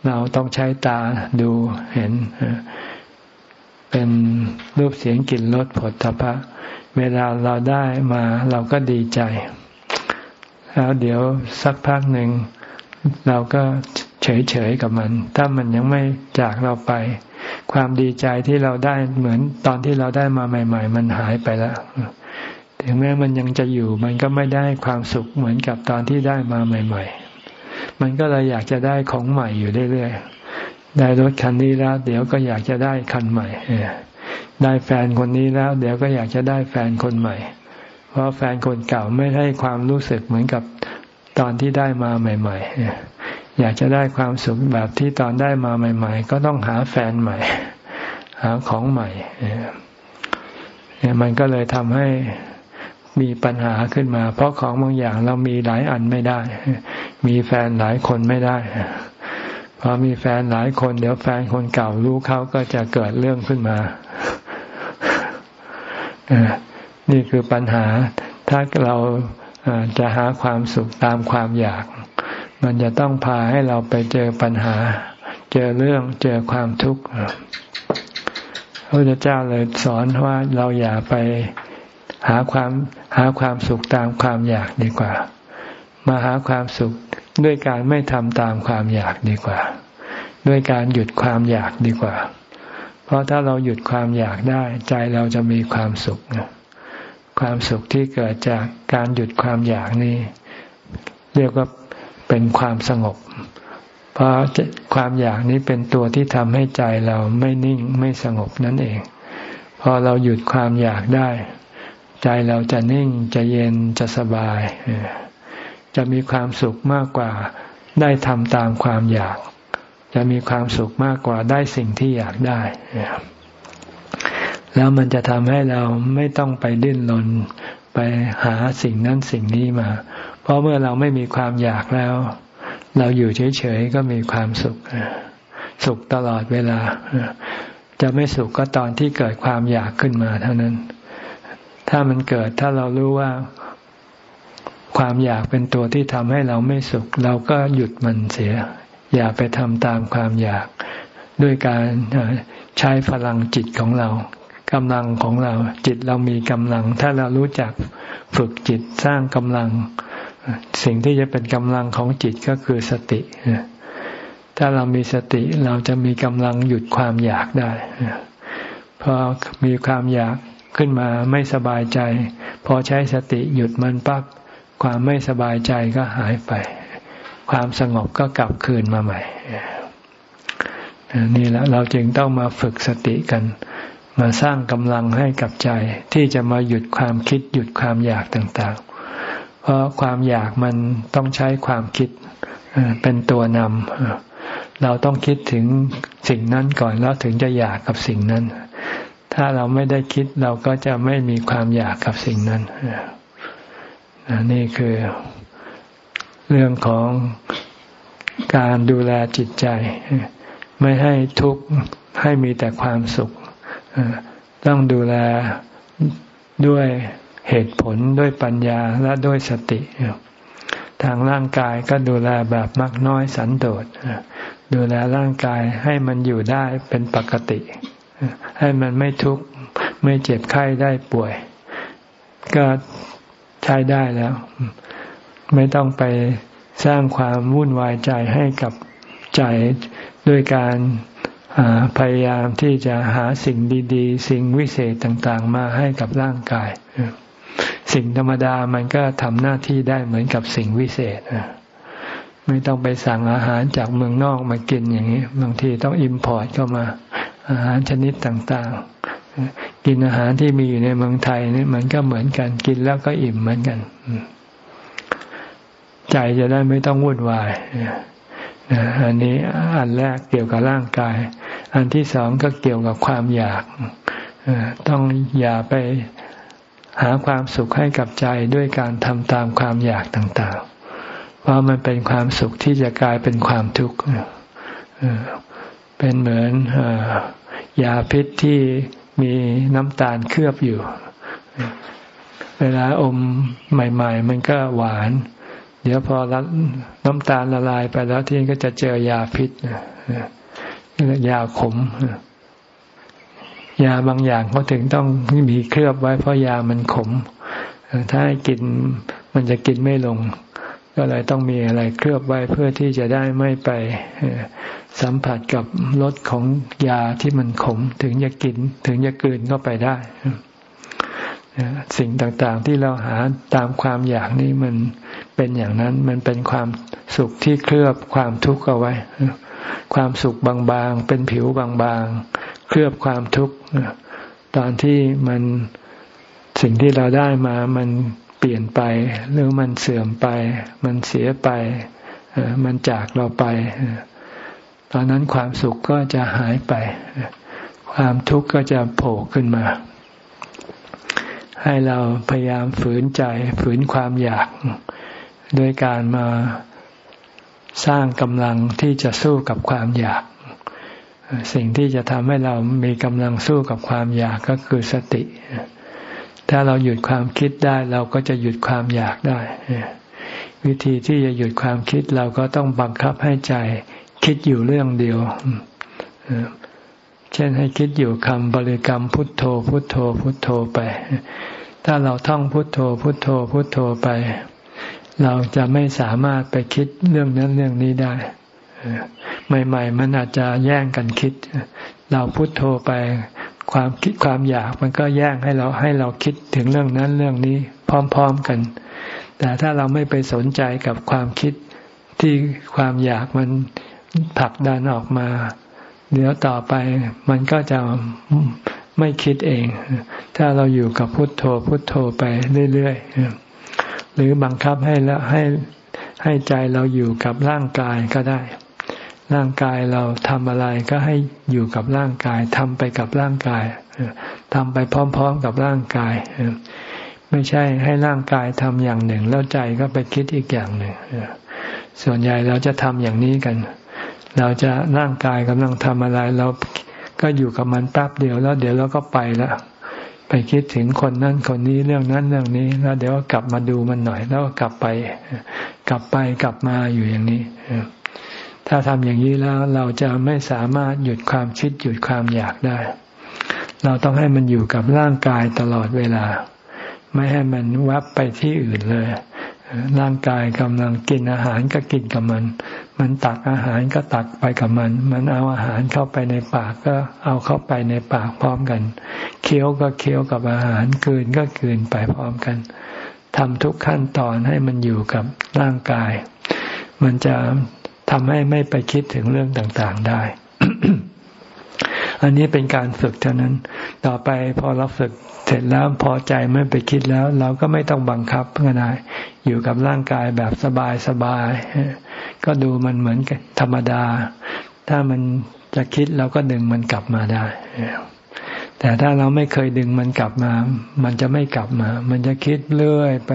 S1: เราต้องใช้ตาดูเห็น เป็นรูปเสียงกลิ่นรสผลทพะ เวลาเราได้มาเราก็ดีใจ แล้วเดี๋ยวสักพักหนึ่ง เราก็เฉยๆกับมัน ถ้ามันยังไม่จากเราไป ความดีใจที่เราได้เหมือนตอนที่เราได้มาใหม่ ๆ มันหายไปแล้วถึงแม้มันยังจะอยู่มันก็ไม่ได้ความสุขเหมือนกับตอนที่ได้มาใหม่ ๆ มันก็เลยอยากจะได้ของใหม่อยู่เรื่อยๆได้รถคันนี้แล้ว เดี๋ยวก็อยากจะได้คันใหม่ได้แฟนคนนี้แล้ว เดี๋ยวก็อยากจะได้แฟนคนใหม่ เพราะแฟนคนเก่าไม่ให้ความรู้สึกเหมือนกับตอนที่ได้มาใหม่ ๆ อยากจะได้ความสุขแบบที่ตอนได้มาใหม่ ๆ ก็ต้องหาแฟนใหม่ หาของใหม่เนี่ยมันก็เลยทำให้ มีปัญหาขึ้นมา เพราะของบางอย่างเรามีหลายอันไม่ได้ มีแฟนหลายคนไม่ได้พอมีแฟนหลายคนเดี๋ยวแฟนคนเก่ารู้เขาก็จะเกิดเรื่องขึ้นมา นี่คือปัญหา ถ้าเราจะหาความสุขตามความอยาก มันจะต้องพาให้เราไปเจอปัญหา เจอเรื่องเจอความทุกข์พระพุทธเจ้าเลยสอนว่าเราอย่าไป หาความหาความสุขตามความอยากดีกว่า มาหาความสุขด้วยการไม่ทำตามความอยากดีกว่า ด้วยการหยุดความอยากดีกว่า เพราะถ้าเราหยุดความอยากได้ ใจเราจะมีความสุขความสุขที่เกิดจากการหยุดความอยากนี้ เรียกว่าเป็นความสงบ เพราะความอยากนี้เป็นตัวที่ทำให้ใจเราไม่นิ่งไม่สงบนั่นเอง พอเราหยุดความอยากได้ ใจเราจะนิ่งจะเย็นจะสบาย จะมีความสุขมากกว่าได้ทำตามความอยาก จะมีความสุขมากกว่าได้สิ่งที่อยากได้แล้วมันจะทำให้เราไม่ต้องไปดิ้นรนไปหาสิ่งนั้นสิ่งนี้มา เพราะเมื่อเราไม่มีความอยากแล้ว เราอยู่เฉยๆก็มีความสุข สุขตลอดเวลา จะไม่สุขก็ตอนที่เกิดความอยากขึ้นมาเท่านั้น ถ้ามันเกิดถ้าเรารู้ว่าความอยากเป็นตัวที่ทำให้เราไม่สุข เราก็หยุดมันเสีย อย่าไปทำตามความอยาก ด้วยการใช้พลังจิตของเรากำลังของเรา จิตเรามีกำลัง ถ้าเรารู้จักฝึกจิตสร้างกำลัง สิ่งที่จะเป็นกำลังของจิตก็คือสติ ถ้าเรามีสติเราจะมีกำลังหยุดความอยากได้พอมีความอยาก ขึ้นมาไม่สบายใจ พอใช้สติหยุดมันปั๊บความไม่สบายใจก็หายไป ความสงบก็กลับคืนมาใหม่ นี่แหละเราจึงต้องมาฝึกสติกัน มาสร้างกำลังให้กับใจ ที่จะมาหยุดความคิดหยุดความอยากต่างๆ เพราะความอยากมันต้องใช้ความคิดเป็นตัวนำเราต้องคิดถึงสิ่งนั้นก่อนแล้วถึงจะอยากกับสิ่งนั้น ถ้าเราไม่ได้คิดเราก็จะไม่มีความอยากกับสิ่งนั้นนี่คือเรื่องของการดูแลจิตใจ ไม่ให้ทุกข์ให้มีแต่ความสุข ต้องดูแลด้วยเหตุผลด้วยปัญญาและด้วยสติ ทางร่างกายก็ดูแลแบบมักน้อยสันโดษดูแลร่างกายให้มันอยู่ได้เป็นปกติ ให้มันไม่ทุกข์ไม่เจ็บไข้ได้ป่วย ก็ใช้ได้แล้ว ไม่ต้องไปสร้างความวุ่นวายใจให้กับใจด้วยการพยายามที่จะหาสิ่งดี ๆ สิ่งวิเศษต่างๆ มาให้กับร่างกาย สิ่งธรรมดามันก็ทำหน้าที่ได้เหมือนกับสิ่งวิเศษไม่ต้องไปสั่งอาหารจากเมืองนอกมากินอย่างนี้ บางทีต้อง import เข้ามา อาหารชนิดต่างๆ กินอาหารที่มีอยู่ในเมืองไทยนี่มันก็เหมือนกันกินแล้วก็อิ่มเหมือนกัน ใจจะได้ไม่ต้องวุ่นวายอันนี้อันแรกเกี่ยวกับร่างกาย อันที่สองก็เกี่ยวกับความอยากต้องอย่าไปหาความสุขให้กับใจด้วยการทำตามความอยากต่างๆ เพราะมันเป็นความสุขที่จะกลายเป็นความทุกข์เป็นเหมือน ยาพิษที่มีน้ำตาลเคลือบอยู่ เวลาอมใหม่ ๆ มันก็หวาน เดี๋ยวพอน้ำตาลละลายไปแล้วที่นก็จะเจอยาพิษยาขมยาบางอย่างเขาถึงต้องมีเคลือบไว้เพราะยามันขม ถ้าให้กินมันจะกินไม่ลง ก็เลยต้องมีอะไรเคลือบไว้เพื่อที่จะได้ไม่ไป สัมผัสกับรสของยาที่มันขม ถึงจะกิน ถึงจะกืนเข้าไปได้ สิ่งต่างๆที่เราหาตามความอยากนี้มันเป็นอย่างนั้น มันเป็นความสุขที่เคลือบความทุกข์เอาไว้ ความสุขบางๆ เป็นผิวบางๆ เคลือบความทุกข์ตอนที่มันสิ่งที่เราได้มามันเปลี่ยนไป หรือมันเสื่อมไป มันเสียไป มันจากเราไป ตอนนั้นความสุขก็จะหายไป ความทุกข์ก็จะโผล่ขึ้นมา ให้เราพยายามฝืนใจฝืนความอยากด้วยการมาสร้างกำลังที่จะสู้กับความอยาก สิ่งที่จะทำให้เรามีกำลังสู้กับความอยากก็คือสติ ถ้าเราหยุดความคิดได้เราก็จะหยุดความอยากได้ วิธีที่จะหยุดความคิดเราก็ต้องบังคับให้ใจ คิดอยู่เรื่องเดียว เช่นให้คิดอยู่คำบริกรรมพุทโธ พุทโธ พุทโธไป ถ้าเราท่องพุทโธ พุทโธ พุทโธไป เราจะไม่สามารถไปคิดเรื่องนั้นเรื่องนี้ได้ใหม่ ๆ มันอาจจะแย่งกันคิด เราพุทโธไปความคิดความอยากมันก็แย่งให้เราให้เราคิดถึงเรื่องนั้นเรื่องนี้พร้อม ๆกัน แต่ถ้าเราไม่ไปสนใจกับความคิดที่ความอยากมัน ผลักดันออกมา เดี๋ยวต่อไปมันก็จะไม่คิดเอง ถ้าเราอยู่กับพุทโธพุทโธไปเรื่อยๆหรือบังคับให้แล้วให้ให้ใจเราอยู่กับร่างกายก็ได้ ร่างกายเราทำอะไรก็ให้อยู่กับร่างกายทำไปกับร่างกายทำไปพร้อม ๆ กับร่างกายไม่ใช่ให้ร่างกายทำอย่างหนึ่ง แล้วใจก็ไปคิดอีกอย่างหนึ่งส่วนใหญ่เราจะทำอย่างนี้กัน เราจะร่างกายกำลังทำอะไร เราก็อยู่กับมันแป๊บเดียวแล้ว เดี๋ยวเราก็ไปละไปคิดถึงคนนั้นคนนี้เรื่องนั้นเรื่องนี้ แล้วเดี๋ยวกลับมาดูมันหน่อย แล้วก็กลับไป กลับไปกลับมาอยู่อย่างนี้ถ้าทำอย่างนี้แล้วเราจะไม่สามารถหยุดความคิดหยุดความอยากได้ เราต้องให้มันอยู่กับร่างกายตลอดเวลา ไม่ให้มันวับไปที่อื่นเลย ร่างกายกำลังกินอาหารก็กินกับมัน มันตักอาหารก็ตักไปกับมัน มันเอาอาหารเข้าไปในปากก็เอาเข้าไปในปากพร้อมกัน เคี้ยวก็เคี้ยวกับอาหารกืนก็กืนไปพร้อมกันทำทุกขั้นตอนให้มันอยู่กับร่างกาย มันจะทำให้ไม่ไปคิดถึงเรื่องต่างๆได้ อันนี้เป็นการฝึกเท่านั้น ต่อไปพอเราฝึก สร็จแล้วพอใจไม่ไปคิดแล้ว เราก็ไม่ต้องบังคับก็ได้ อยู่กับร่างกายแบบสบายสบายก็ดูมันเหมือนธรรมดา ถ้ามันจะคิดเราก็ดึงมันกลับมาได้ แต่ถ้าเราไม่เคยดึงมันกลับมา มันจะไม่กลับมา มันจะคิดเรื่อยไป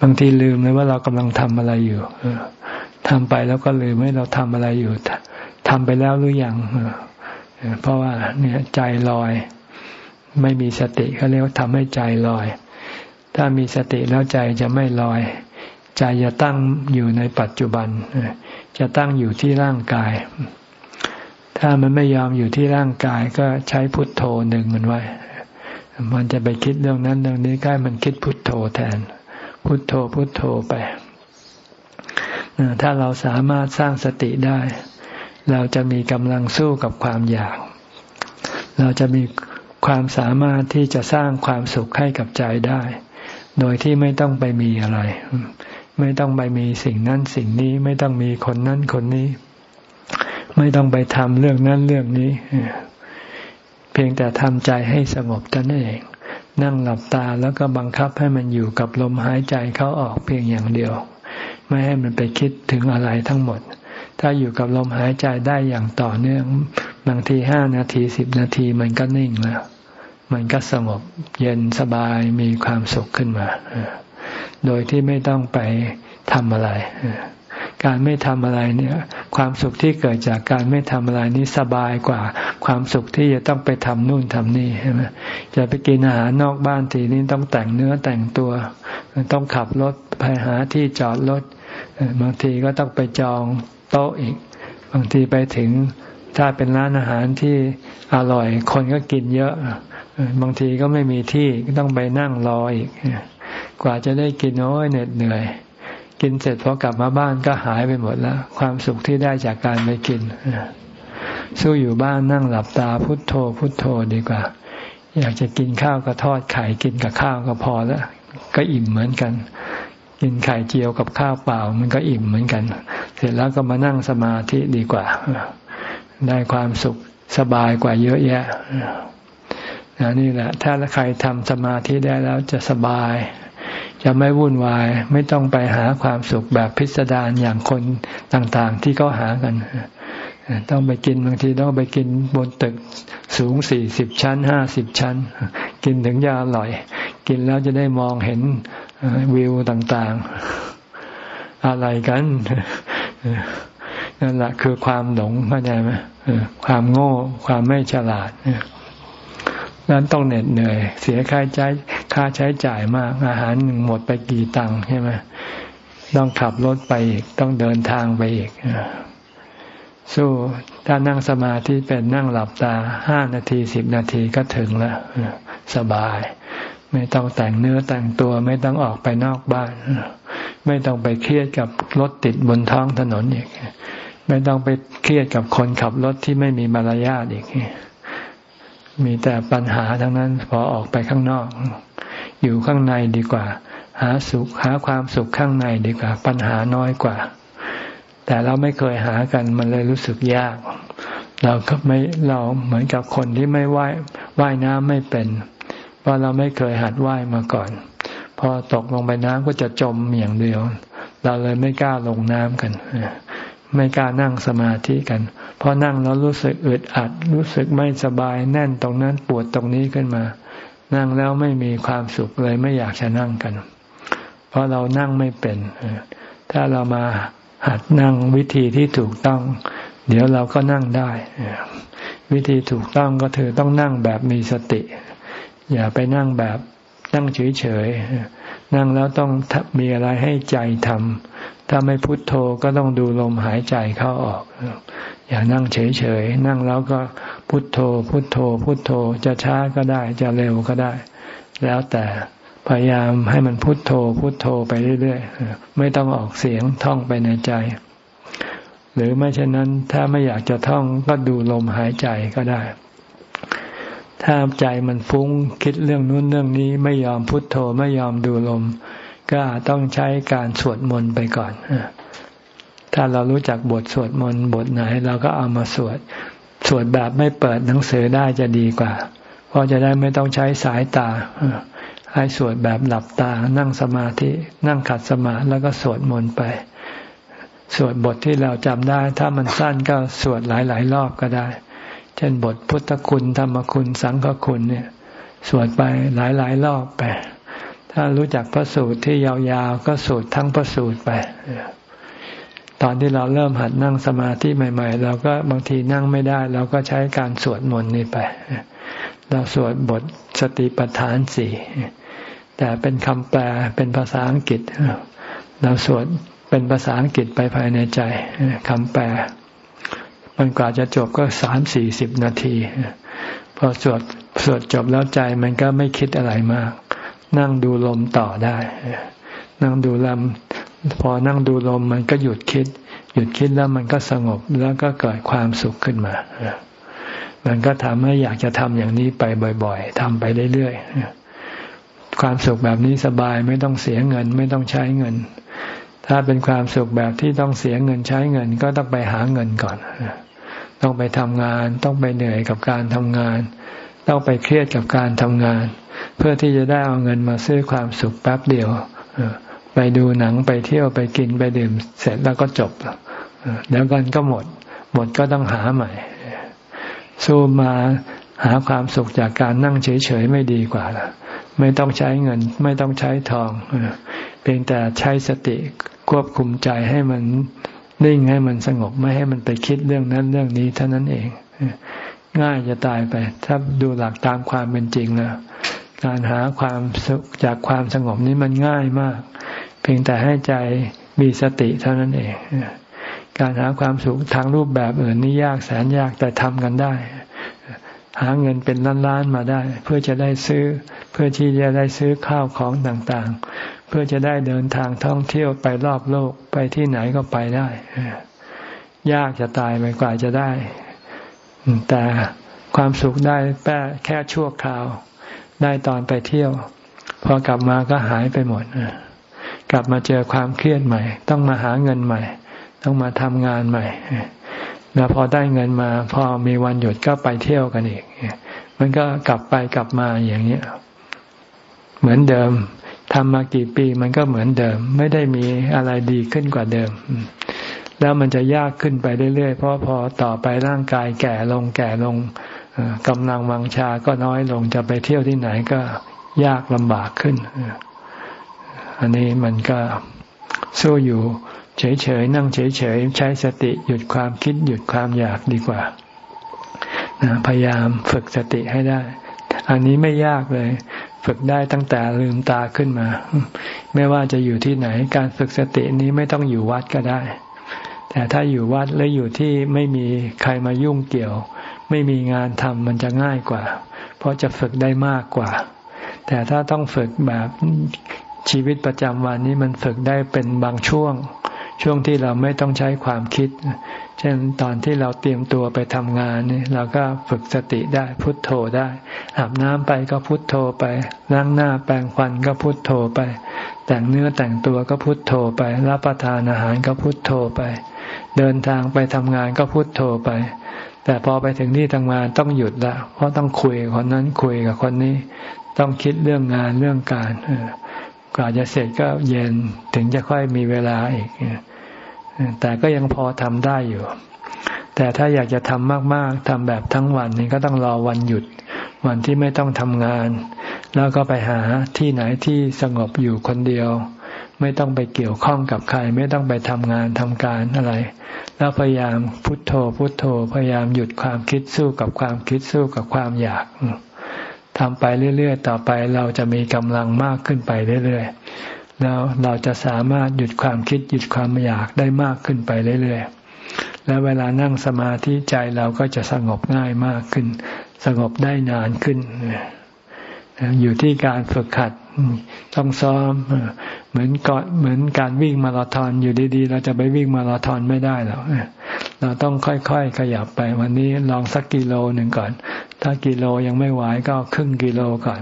S1: บางทีลืมเลยว่าเรากำลังทำอะไรอยู่ทำไปแล้วก็ลืมว่าเราทำอะไรอยู่ทำไปแล้วหรือยังเพราะว่าเนี่ยใจลอย ไม่มีสติเขาเรียกว่าทำให้ใจลอย ถ้ามีสติแล้วใจจะไม่ลอย ใจจะตั้งอยู่ในปัจจุบัน จะตั้งอยู่ที่ร่างกาย ถ้ามันไม่ยอมอยู่ที่ร่างกายก็ใช้พุทโธหนึ่งมันไว้ มันจะไปคิดเรื่องนั้นเรื่องนี้ก็มันคิดพุทโธแทน พุทโธพุทโธไป ถ้าเราสามารถสร้างสติได้ เราจะมีกำลังสู้กับความอยาก เราจะมี ความสามารถที่จะสร้างความสุขให้กับใจได้ โดยที่ไม่ต้องไปมีอะไร ไม่ต้องไปมีสิ่งนั้นสิ่งนี้ ไม่ต้องมีคนนั้นคนนี้ ไม่ต้องไปทำเรื่องนั้นเรื่องนี้ เพียงแต่ทำใจให้สงบท่านเอง นั่งหลับตาแล้วก็บังคับให้มันอยู่กับลมหายใจเขาออกเพียงอย่างเดียว ไม่ให้มันไปคิดถึงอะไรทั้งหมด ถ้าอยู่กับลมหายใจได้อย่างต่อเนื่อง บางทีห้านาทีสิบนาทีมันก็นิ่งแล้ว มันก็สงบเย็นสบายมีความสุขขึ้นมา โดยที่ไม่ต้องไปทำอะไร การไม่ทำอะไรเนี่ย ความสุขที่เกิดจากการไม่ทำอะไรนี้สบายกว่า ความสุขที่จะต้องไปทำนู่นทำนี่ใช่ไหมจะไปกินอาหารนอกบ้านทีนี้ต้องแต่งเนื้อแต่งตัว ต้องขับรถไปหาที่จอดรถบางทีก็ต้องไปจองโต๊ะอีก บางทีไปถึง ถ้าเป็นร้านอาหารที่อร่อย คนก็กินเยอะ บางทีก็ไม่มีที่ก็ต้องไปนั่งรออีก กว่าจะได้กินโอ้ยเหน็ดเหนื่อย กินเสร็จพอกลับมาบ้านก็หายไปหมดแล้ว ความสุขที่ได้จากการไปกิน สู้อยู่บ้านนั่งหลับตาพุทโธ พุทโธดีกว่า อยากจะกินข้าวก็ทอดไข่กินกับข้าวก็พอแล้วก็อิ่มเหมือนกันกินไข่เจียวกับข้าวเปล่า มันก็อิ่มเหมือนกัน เสร็จแล้วก็มานั่งสมาธิดีกว่า ได้ความสุขสบายกว่าเยอะแยะนี่แหละ ถ้าใครทำสมาธิได้แล้วจะสบาย จะไม่วุ่นวาย ไม่ต้องไปหาความสุขแบบพิสดารอย่างคนต่างๆ ที่เขาหากัน ต้องไปกินบางทีต้องไปกินบนตึกสูงสี่สิบชั้นห้าสิบชั้น กินถึงจะอร่อย กินแล้วจะได้มองเห็นวิวต่างๆ อะไรกัน นั่นแหละคือความหลงเข้าใจไหมความโง่ ความไม่ฉลาดนั้นต้องเหน็ดเหนื่อย เสียค่าใช้ค่าใช้จ่ายมาก อาหารหนึ่งหมดไปกี่ตังค์ใช่ไหมต้องขับรถไปอีก ต้องเดินทางไปอีกสู้ถ้านั่งสมาธิเป็นนั่งหลับตาห้านาทีสิบนาทีก็ถึงแล้วสบาย ไม่ต้องแต่งเนื้อแต่งตัวไม่ต้องออกไปนอกบ้าน ไม่ต้องไปเครียดกับรถติดบนท้องถนนอีก ไม่ต้องไปเครียดกับคนขับรถที่ไม่มีมารยาทอีก มีแต่ปัญหาทั้งนั้น พอออกไปข้างนอก อยู่ข้างในดีกว่า หาสุขหาความสุขข้างในดีกว่า ปัญหาน้อยกว่า แต่เราไม่เคยหากันมันเลยรู้สึกยาก เราก็ไม่เราเหมือนกับคนที่ไม่ว่ายว่ายน้ำไม่เป็นเพราะเราไม่เคยหัดว่ายมาก่อน พอตกลงไปน้ำก็จะจมอย่างเดียว เราเลยไม่กล้าลงน้ำกัน ไม่กล้านั่งสมาธิกัน เพอนั่งแล้วรู้สึกอึดอัด รู้สึกไม่สบาย แน่นตรงนั้นปวดตรงนี้ขึ้นมา นั่งแล้วไม่มีความสุขเลยไม่อยากจะนั่งกัน เพราะเรานั่งไม่เป็นถ้าเรามาหัดนั่งวิธีที่ถูกต้อง เดี๋ยวเราก็นั่งได้วิธีถูกต้องก็คือต้องนั่งแบบมีสติ อย่าไปนั่งแบบนั่งเฉยๆนั่งแล้วต้องมีอะไรให้ใจทำ ถ้าไม่พุโทโธก็ต้องดูลมหายใจเข้าออก อย่านั่งเฉยๆ นั่งแล้วก็พุทโธ พุทโธ พุทโธ จะช้าก็ได้ จะเร็วก็ได้ แล้วแต่พยายามให้มันพุทโธ พุทโธไปเรื่อยๆ ไม่ต้องออกเสียงท่องไปในใจ หรือไม่เช่นนั้นถ้าไม่อยากจะท่องก็ดูลมหายใจก็ได้ ถ้าใจมันฟุ้งคิดเรื่องนู้นเรื่องนี้ไม่ยอมพุทโธไม่ยอมดูลม ก็ต้องใช้การสวดมนต์ไปก่อนถ้าเรารู้จักบทสวดมนต์บทไหน เราก็เอามาสวด สวดแบบไม่เปิดหนังสือได้จะดีกว่า เพราะจะได้ไม่ต้องใช้สายตาให้สวดแบบหลับตา นั่งสมาธินั่งขัดสมาแล้วก็สวดมนต์ไป สวดบทที่เราจำได้ ถ้ามันสั้นก็สวดหลายๆรอบก็ได้ เช่นบทพุทธคุณธรรมคุณสังฆคุณเนี่ย สวดไปหลายๆรอบไป ถ้ารู้จักพระสูตรที่ยาวๆ ก็สวดทั้งพระสูตรไป ตอนที่เราเริ่มหัดนั่งสมาธิใหม่ ๆ เราก็บางทีนั่งไม่ได้ เราก็ใช้การสวดมนต์นี่ไป เราสวดบทสติปัฏฐานสี่แต่เป็นคำแปลเป็นภาษาอังกฤษ เราสวดเป็นภาษาอังกฤษไปภายในใจคำแปล มันกว่าจะจบก็สามสี่สิบนาที พอสวดสวดจบแล้วใจมันก็ไม่คิดอะไรมาก นั่งดูลมต่อได้ นั่งดูลมพอนั่งดูลมมันก็หยุดคิด หยุดคิดแล้วมันก็สงบแล้วก็เกิดความสุขขึ้นมา มันก็ทำให้อยากจะทำอย่างนี้ไปบ่อยๆทำไปเรื่อยๆ ความสุขแบบนี้สบายไม่ต้องเสียเงินไม่ต้องใช้เงิน ถ้าเป็นความสุขแบบที่ต้องเสียเงินใช้เงิน ก็ต้องไปหาเงินก่อน ต้องไปทำงาน ต้องไปเหนื่อยกับการทำงาน ต้องไปเครียดกับการทำงาน เพื่อที่จะได้เอาเงินมาซื้อความสุขแป๊บเดียวไปดูหนังไปเที่ยวไปกินไปดื่มเสร็จแล้วก็จบแล้วกันก็หมด หมดก็ต้องหาใหม่ สู้มาหาความสุขจากการนั่งเฉยๆไม่ดีกว่าล่ะไม่ต้องใช้เงิน ไม่ต้องใช้ทองเพียงแต่ใช้สติควบคุมใจให้มันนิ่งให้มันสงบไม่ให้มันไปคิดเรื่องนั้นเรื่องนี้เท่านั้นเอง ง่ายจะตายไป ถ้าดูหลักตามความเป็นจริงแล้ว การหาความสุขจากความสงบนี้มันง่ายมาก เพียงแต่ให้ใจมีสติเท่านั้นเอง การหาความสุขทางรูปแบบอื่นนี่ยากแสนยากแต่ทำกันได้ หาเงินเป็นล้านๆมาได้ เพื่อจะได้ซื้อ เพื่อที่จะได้ซื้อข้าวของต่างๆ เพื่อจะได้เดินทางท่องเที่ยวไปรอบโลกไปที่ไหนก็ไปได้ยากจะตายไปกว่าจะได้ แต่ความสุขได้แป้แค่ชั่วคราว ได้ตอนไปเที่ยว พอกลับมาก็หายไปหมดกลับมาเจอความเครียดใหม่ ต้องมาหาเงินใหม่ ต้องมาทำงานใหม่แล้วพอได้เงินมา พอมีวันหยุดก็ไปเที่ยวกันอีกมันก็กลับไปกลับมาอย่างนี้เหมือนเดิมทำมากี่ปีมันก็เหมือนเดิม ไม่ได้มีอะไรดีขึ้นกว่าเดิม แล้วมันจะยากขึ้นไปเรื่อยๆ เพราะพอต่อไปร่างกายแก่ลงแก่ลง กำลังวังชาก็น้อยลงจะไปเที่ยวที่ไหนก็ยากลำบากขึ้น อันนี้มันก็สู้อยู่เฉยๆนั่งเฉยๆใช้สติหยุดความคิดหยุดความอยากดีกว่าพยายามฝึกสติให้ได้ อันนี้ไม่ยากเลย ฝึกได้ตั้งแต่ลืมตาขึ้นมา ไม่ว่าจะอยู่ที่ไหน การฝึกสตินี้ไม่ต้องอยู่วัดก็ได้ แต่ถ้าอยู่วัดและอยู่ที่ไม่มีใครมายุ่งเกี่ยว ไม่มีงานทำมันจะง่ายกว่า เพราะจะฝึกได้มากกว่า แต่ถ้าต้องฝึกแบบชีวิตประจำวันนี้มันฝึกได้เป็นบางช่วง ช่วงที่เราไม่ต้องใช้ความคิด เช่นตอนที่เราเตรียมตัวไปทำงานนี่เราก็ฝึกสติได้พุทโธได้ อาบน้ำไปก็พุทโธไปล้างหน้าแปรงฟันก็พุทโธไป แต่งเนื้อแต่งตัวก็พุทโธไป รับประทานอาหารก็พุทโธไป เดินทางไปทำงานก็พุทโธไป แต่พอไปถึงที่ทำงานต้องหยุดละเพราะต้องคุยกับคนนั้นคุยกับคนนี้ ต้องคิดเรื่องงานเรื่องการกว่าจะเสร็จก็เย็นถึงจะค่อยมีเวลาอีกแต่ก็ยังพอทำได้อยู่ แต่ถ้าอยากจะทำมากๆทำแบบทั้งวันนี้ก็ต้องรอวันหยุด วันที่ไม่ต้องทำงาน แล้วก็ไปหาที่ไหนที่สงบอยู่คนเดียว ไม่ต้องไปเกี่ยวข้องกับใคร ไม่ต้องไปทำงานทำการอะไร แล้วพยายามพุทโธ พุทโธ พยายามหยุดความคิดสู้กับความคิดสู้กับความอยากทำไปเรื่อย ๆ ต่อไปเราจะมีกำลังมากขึ้นไปเรื่อยๆ แล้วเราจะสามารถหยุดความคิดหยุดความอยากได้มากขึ้นไปเรื่อยๆ แล้วเวลานั่งสมาธิใจเราก็จะสงบง่ายมากขึ้น สงบได้นานขึ้น อยู่ที่การฝึกขัดต้องซ้อมเหมือนก่อนเหมือนการวิ่งมาราธอนอยู่ดีๆ เราจะไปวิ่งมาราธอนไม่ได้หรอกเราต้องค่อยๆขยับไป วันนี้ลองสักกิโลหนึ่งก่อน ถ้ากิโลยังไม่ไหวก็ครึ่งกิโลก่อน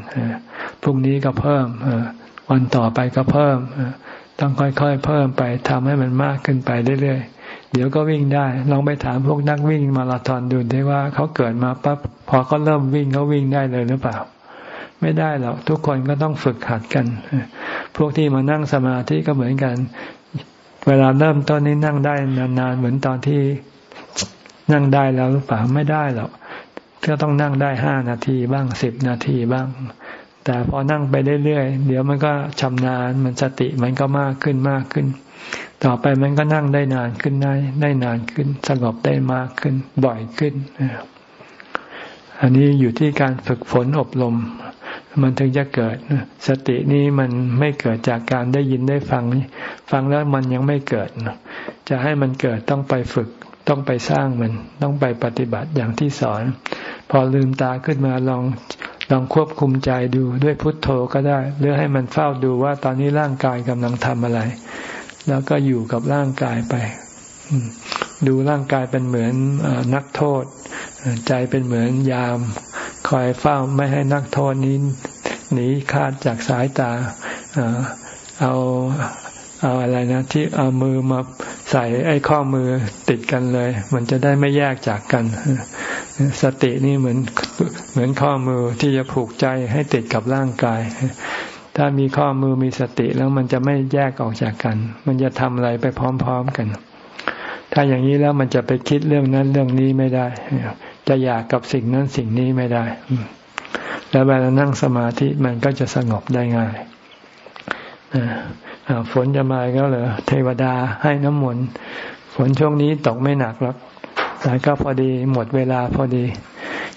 S1: พรุ่งนี้ก็เพิ่มวันต่อไปก็เพิ่มต้องค่อยๆ เพิ่มไปทำให้มันมากขึ้นไปเรื่อยๆ เดี๋ยวก็วิ่งได้ ลองไปถามพวกนักวิ่งมาราธอนดูด้ว่าเขาเกิดมาปั๊บพอเขาเริ่มวิ่งเขาวิ่งได้เลยหรือเปล่า ไม่ได้หรอกทุกคนก็ต้องฝึกหัดกัน พวกที่มานั่งสมาธิก็เหมือนกัน เวลาเริ่มต้นนี้นั่งได้นานๆเหมือนตอนที่นั่งได้แล้วหรือเปล่าไม่ได้หรอกก็ต้องนั่งได้ห้านาทีบ้างสิบนาทีบ้าง แต่พอนั่งไปเรื่อยๆเดี๋ยวมันก็ชำนาญมันสติมันก็มากขึ้นมากขึ้น ต่อไปมันก็นั่งได้นานขึ้นได้ได้นานขึ้น สงบได้มากขึ้น บ่อยขึ้น อันนี้อยู่ที่การฝึกฝนอบรม มันถึงจะเกิดสตินี้มันไม่เกิดจากการได้ยินได้ฟัง ฟังแล้วมันยังไม่เกิด จะให้มันเกิดต้องไปฝึก ต้องไปสร้างมัน ต้องไปปฏิบัติอย่างที่สอน พอลืมตาขึ้นมาลองลองควบคุมใจดูด้วยพุทโธก็ได้ หรือให้มันเฝ้าดูว่าตอนนี้ร่างกายกำลังทำอะไร แล้วก็อยู่กับร่างกายไปดูร่างกายเป็นเหมือนนักโทษ ใจเป็นเหมือนยาม คอยเฝ้าไม่ให้นักโทษนี้หนีคาดจากสายตาเอาเอาอะไรนะ ที่เอามือมาใส่ไอ้ข้อมือติดกันเลย มันจะได้ไม่แยกจากกัน สตินี่เหมือนเหมือนข้อมือที่จะผูกใจให้ติดกับร่างกาย ถ้ามีข้อมือมีสติแล้วมันจะไม่แยกออกจากกัน มันจะทำอะไรไปพร้อม ๆกัน ถ้าอย่างนี้แล้วมันจะไปคิดเรื่องนั้นเรื่องนี้ไม่ได้ จะอยากกับสิ่งนั้นสิ่งนี้ไม่ได้ แล้วเวลานั่งสมาธิมันก็จะสงบได้ง่ายฝนจะมาก็เหรอเทวดาให้น้ำมนต์ฝนช่วงนี้ตกไม่หนักหรอกแต่ก็พอดีหมดเวลาพอดี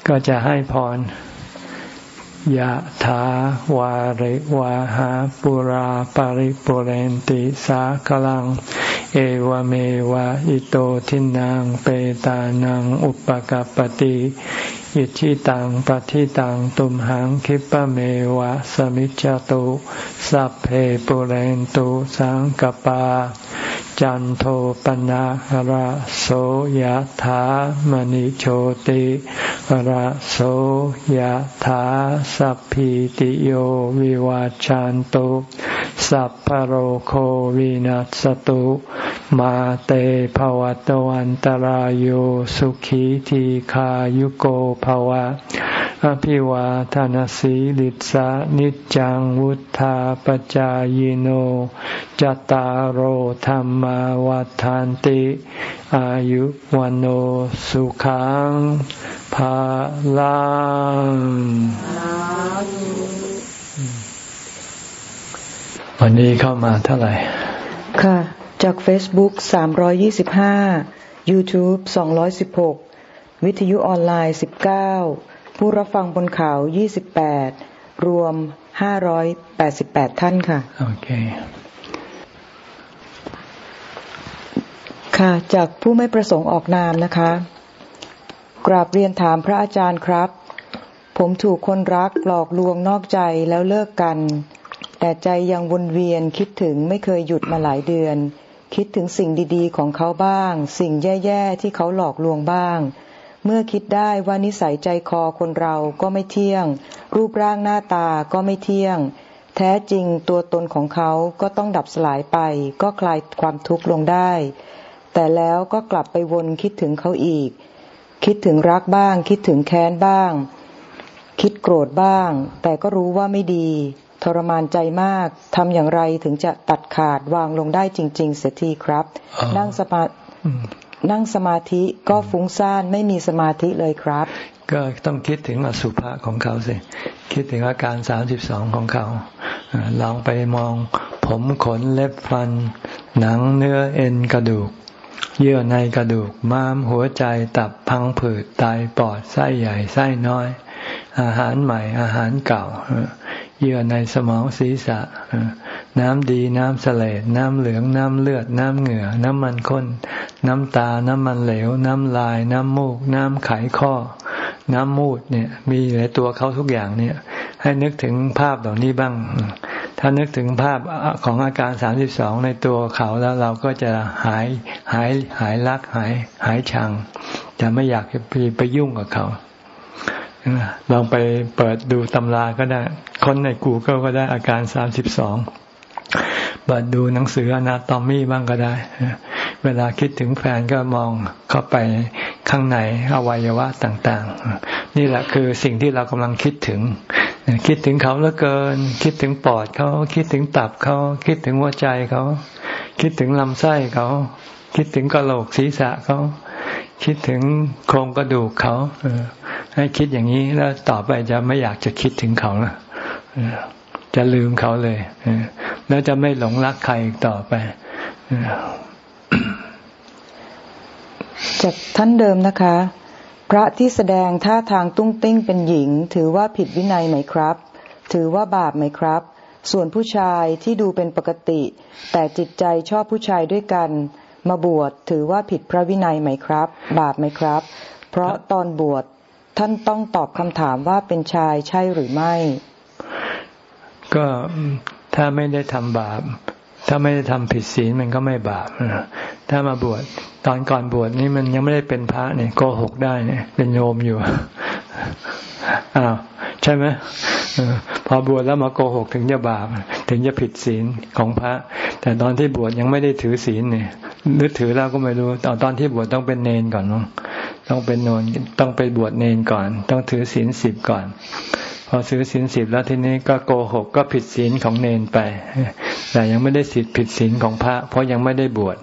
S1: ก็จะให้พรยะถาวาริวาหาปุราปาริปุเรนติสาคลัง เอวเมวะอิโตทินังเปตานังอุปกัปติอิชิตังปฏิตังตุมหังคิปะเมวะสมิจจตุสัพเพปุเรนตุสังกปา จันโทปนะระโสยถามณิโชติระโสยถาสัพพิติโยวิวาจันตุ สัพพโรโควินัสตุ มาเตภวตวันตารโยสุขีทีขายุโกภวะ อภิวาทานสีลิสานิจังวุธาปจายโนจตารโหธรรมวาทานติ อายุวันโอสุขังภาลัง วันนี้เข้ามาเท่าไหร่
S2: ค่ะ จาก Facebook 325 YouTube 216 วิทยุออนไลน์ 19 ผู้รับฟังบนเขา 28 รวม 588 ท่านค่ะ
S1: โอเค
S2: ค่ะ จากผู้ไม่ประสงค์ออกนามนะคะ กราบเรียนถามพระอาจารย์ครับ ผมถูกคนรักหลอกลวงนอกใจแล้วเลิกกัน แต่ใจยังวนเวียนคิดถึงไม่เคยหยุดมาหลายเดือน คิดถึงสิ่งดีๆ ของเขาบ้าง สิ่งแย่ๆ ที่เขาหลอกลวงบ้าง เมื่อคิดได้ว่านิสัยใจคอคนเราก็ไม่เที่ยง รูปร่างหน้าตาก็ไม่เที่ยง แท้จริงตัวตนของเขาก็ต้องดับสลายไป ก็คลายความทุกข์ลงได้ แต่แล้วก็กลับไปวนคิดถึงเขาอีก คิดถึงรักบ้าง คิดถึงแค้นบ้าง คิดโกรธบ้าง แต่ก็รู้ว่าไม่ดี ทรมานใจมากทำอย่างไรถึงจะตัดขาดวางลงได้จริง ๆ เสียทีครับ นั่งสมานั่งสมาธิก็ฟุ้งซ่านไม่มีสมาธิเลยครับ
S1: ก็ต้องคิดถึงอสุภะของเขาสิ คิดถึงอาการสามสิบสองของเขาลองไปมองผมขนเล็บฟัน หนังเนื้อเอ็นกระดูก เยื่อในกระดูก ม้ามหัวใจตับพังผืดไตปอดไส้ใหญ่ไส้น้อย อาหารใหม่อาหารเก่า เยื่อในสมองศีรษะ น้ำดีน้ำเสลดน้ำเหลืองน้ำเลือด น้ำเหงื่อ น้ำมันข้น น้ำตา น้ำมันเหลว น้ำลาย น้ำมูก น้ำไขข้อ น้ำมูดเนี่ย มีในตัวเขาทุกอย่างเนี่ย ให้นึกถึงภาพเหล่านี้บ้าง ถ้านึกถึงภาพของอาการสามสิบสองในตัวเขาแล้วเราก็จะหายหายหายรักหายหายชัง จะไม่อยากจะไปไปยุ่งกับเขา ลองไปเปิดดูตำราก็ได้ ค้นในกูเกิลก็ได้อาการสามสิบสองเปิดดูหนังสืออนาตอมี่บ้างก็ได้ เวลาคิดถึงแฟนก็มองเข้าไปข้างในอวัยวะต่าง ๆ นี่แหละคือสิ่งที่เรากำลังคิดถึง คิดถึงเขาเหลือเกิน คิดถึงปอดเขา คิดถึงตับเขา คิดถึงหัวใจเขา คิดถึงลำไส้เขา คิดถึงกระโหลกศีรษะเขา คิดถึงโครงกระดูกเขา ให้คิดอย่างนี้แล้วต่อไปจะไม่อยากจะคิดถึงเขาและจะลืมเขาเลยแล้วจะไม่หลงรักใครอีกต่อไป
S2: จากท่านเดิมนะคะ พระที่แสดงท่าทางตุ้งติ้งเป็นหญิง ถือว่าผิดวินัยไหมครับ ถือว่าบาปไหมครับ ส่วนผู้ชายที่ดูเป็นปกติ แต่จิตใจชอบผู้ชายด้วยกัน มาบวชถือว่าผิดพระวินัยไหมครับ บาปไหมครับ เพราะตอนบวช ท่านต้องตอบคำถามว่าเป็นชายใช่หรือไม่
S1: ก็ถ้าไม่ได้ทำบาป ถ้าไม่ได้ทำผิดศีลมันก็ไม่บาปถ้ามาบวชตอนก่อนบวชนี่มันยังไม่ได้เป็นพระเนี่ยโกหกได้เนี่ยเป็นโยมอยู่อ้าวใช่ไหมพอบวชแล้วมาโกหกถึงจะบาป ถึงจะผิดศีลของพระ แต่ตอนที่บวชยังไม่ได้ถือศีลเนี่ยนึกถือแล้วก็ไม่รู้ตอนตอนที่บวชต้องเป็นเนนก่อนเนาะ ต้องเป็นนนต้องไปบวชเนนก่อน ต้องถือศีลสิบก่อน พอถือศีลสิบแล้วทีนี้ก็โกหกก็ผิดศีลของเนนไป แต่ยังไม่ได้สิทธิผิดศีลของพระ เพราะยังไม่ได้บวช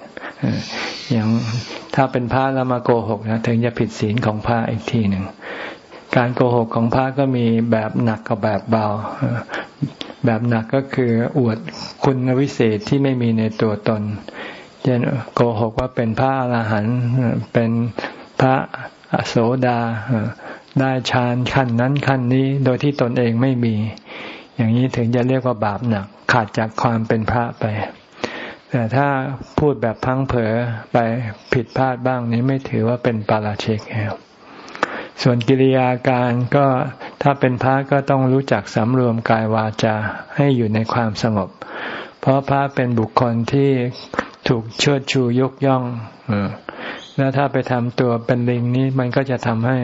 S1: อย่างถ้าเป็นพระแล้วมาโกหกนะถึงจะผิดศีลของพระอีกทีหนึ่งการโกหกของพระก็มีแบบหนักกับแบบเบา แบบหนักก็คืออวดคุณวิเศษที่ไม่มีในตัวตนเช่นโกหกว่าเป็นพระอรหันต์เป็น พระโสดาได้ฌานขั้นนั้นขั้นนี้โดยที่ตนเองไม่มี อย่างนี้ถึงจะเรียกว่าบาปหนักขาดจากความเป็นพระไป แต่ถ้าพูดแบบพังเผลอไปผิดพลาดบ้างนี้ไม่ถือว่าเป็นปาราชิกครับส่วนกิริยาการก็ถ้าเป็นพระก็ต้องรู้จักสำรวมกายวาจาให้อยู่ในความสงบ เพราะพระเป็นบุคคลที่ถูกเชิดชูยกย่อง แล้วถ้าไปทำตัวเป็นลิงนี้มันก็จะทำให้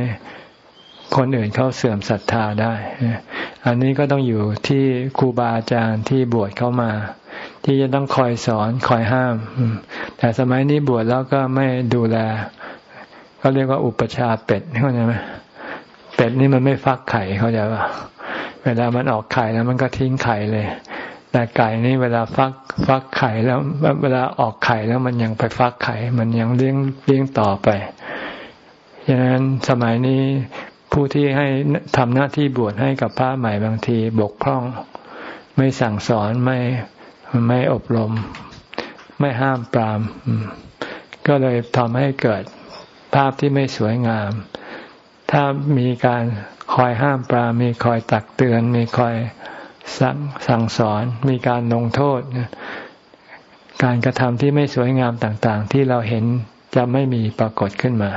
S1: คนอื่นเขาเสื่อมศรัทธาได้ อันนี้ก็ต้องอยู่ที่ครูบาอาจารย์ที่บวชเข้ามา ที่จะต้องคอยสอนคอยห้าม แต่สมัยนี้บวชแล้วก็ไม่ดูแลเขาเรียกว่าอุปชาเป็ดเข้าใจไหมเป็ดนี่มันไม่ฟักไข่เข้าใจป่ะเวลามันออกไข่แล้วมันก็ทิ้งไข่เลย แต่ไก่นี่เวลาฟักฟักไข่แล้วเวลาออกไข่แล้วมันยังไปฟักไข่ มันยังเลี้ยงเลี้ยงต่อไปดังนั้นสมัยนี้ผู้ที่ให้ทำหน้าที่บวชให้กับพระใหม่บางทีบกพร่อง ไม่สั่งสอนไม่ไม่อบรม ไม่ห้ามปราม ก็เลยทำให้เกิดภาพที่ไม่สวยงาม ถ้ามีการคอยห้ามปรามมีคอยตักเตือนมีคอย สั่งสั่งสอนมีการลงโทษ การกระทำที่ไม่สวยงามต่างๆ ที่เราเห็นจะไม่มีปรากฏขึ้นมา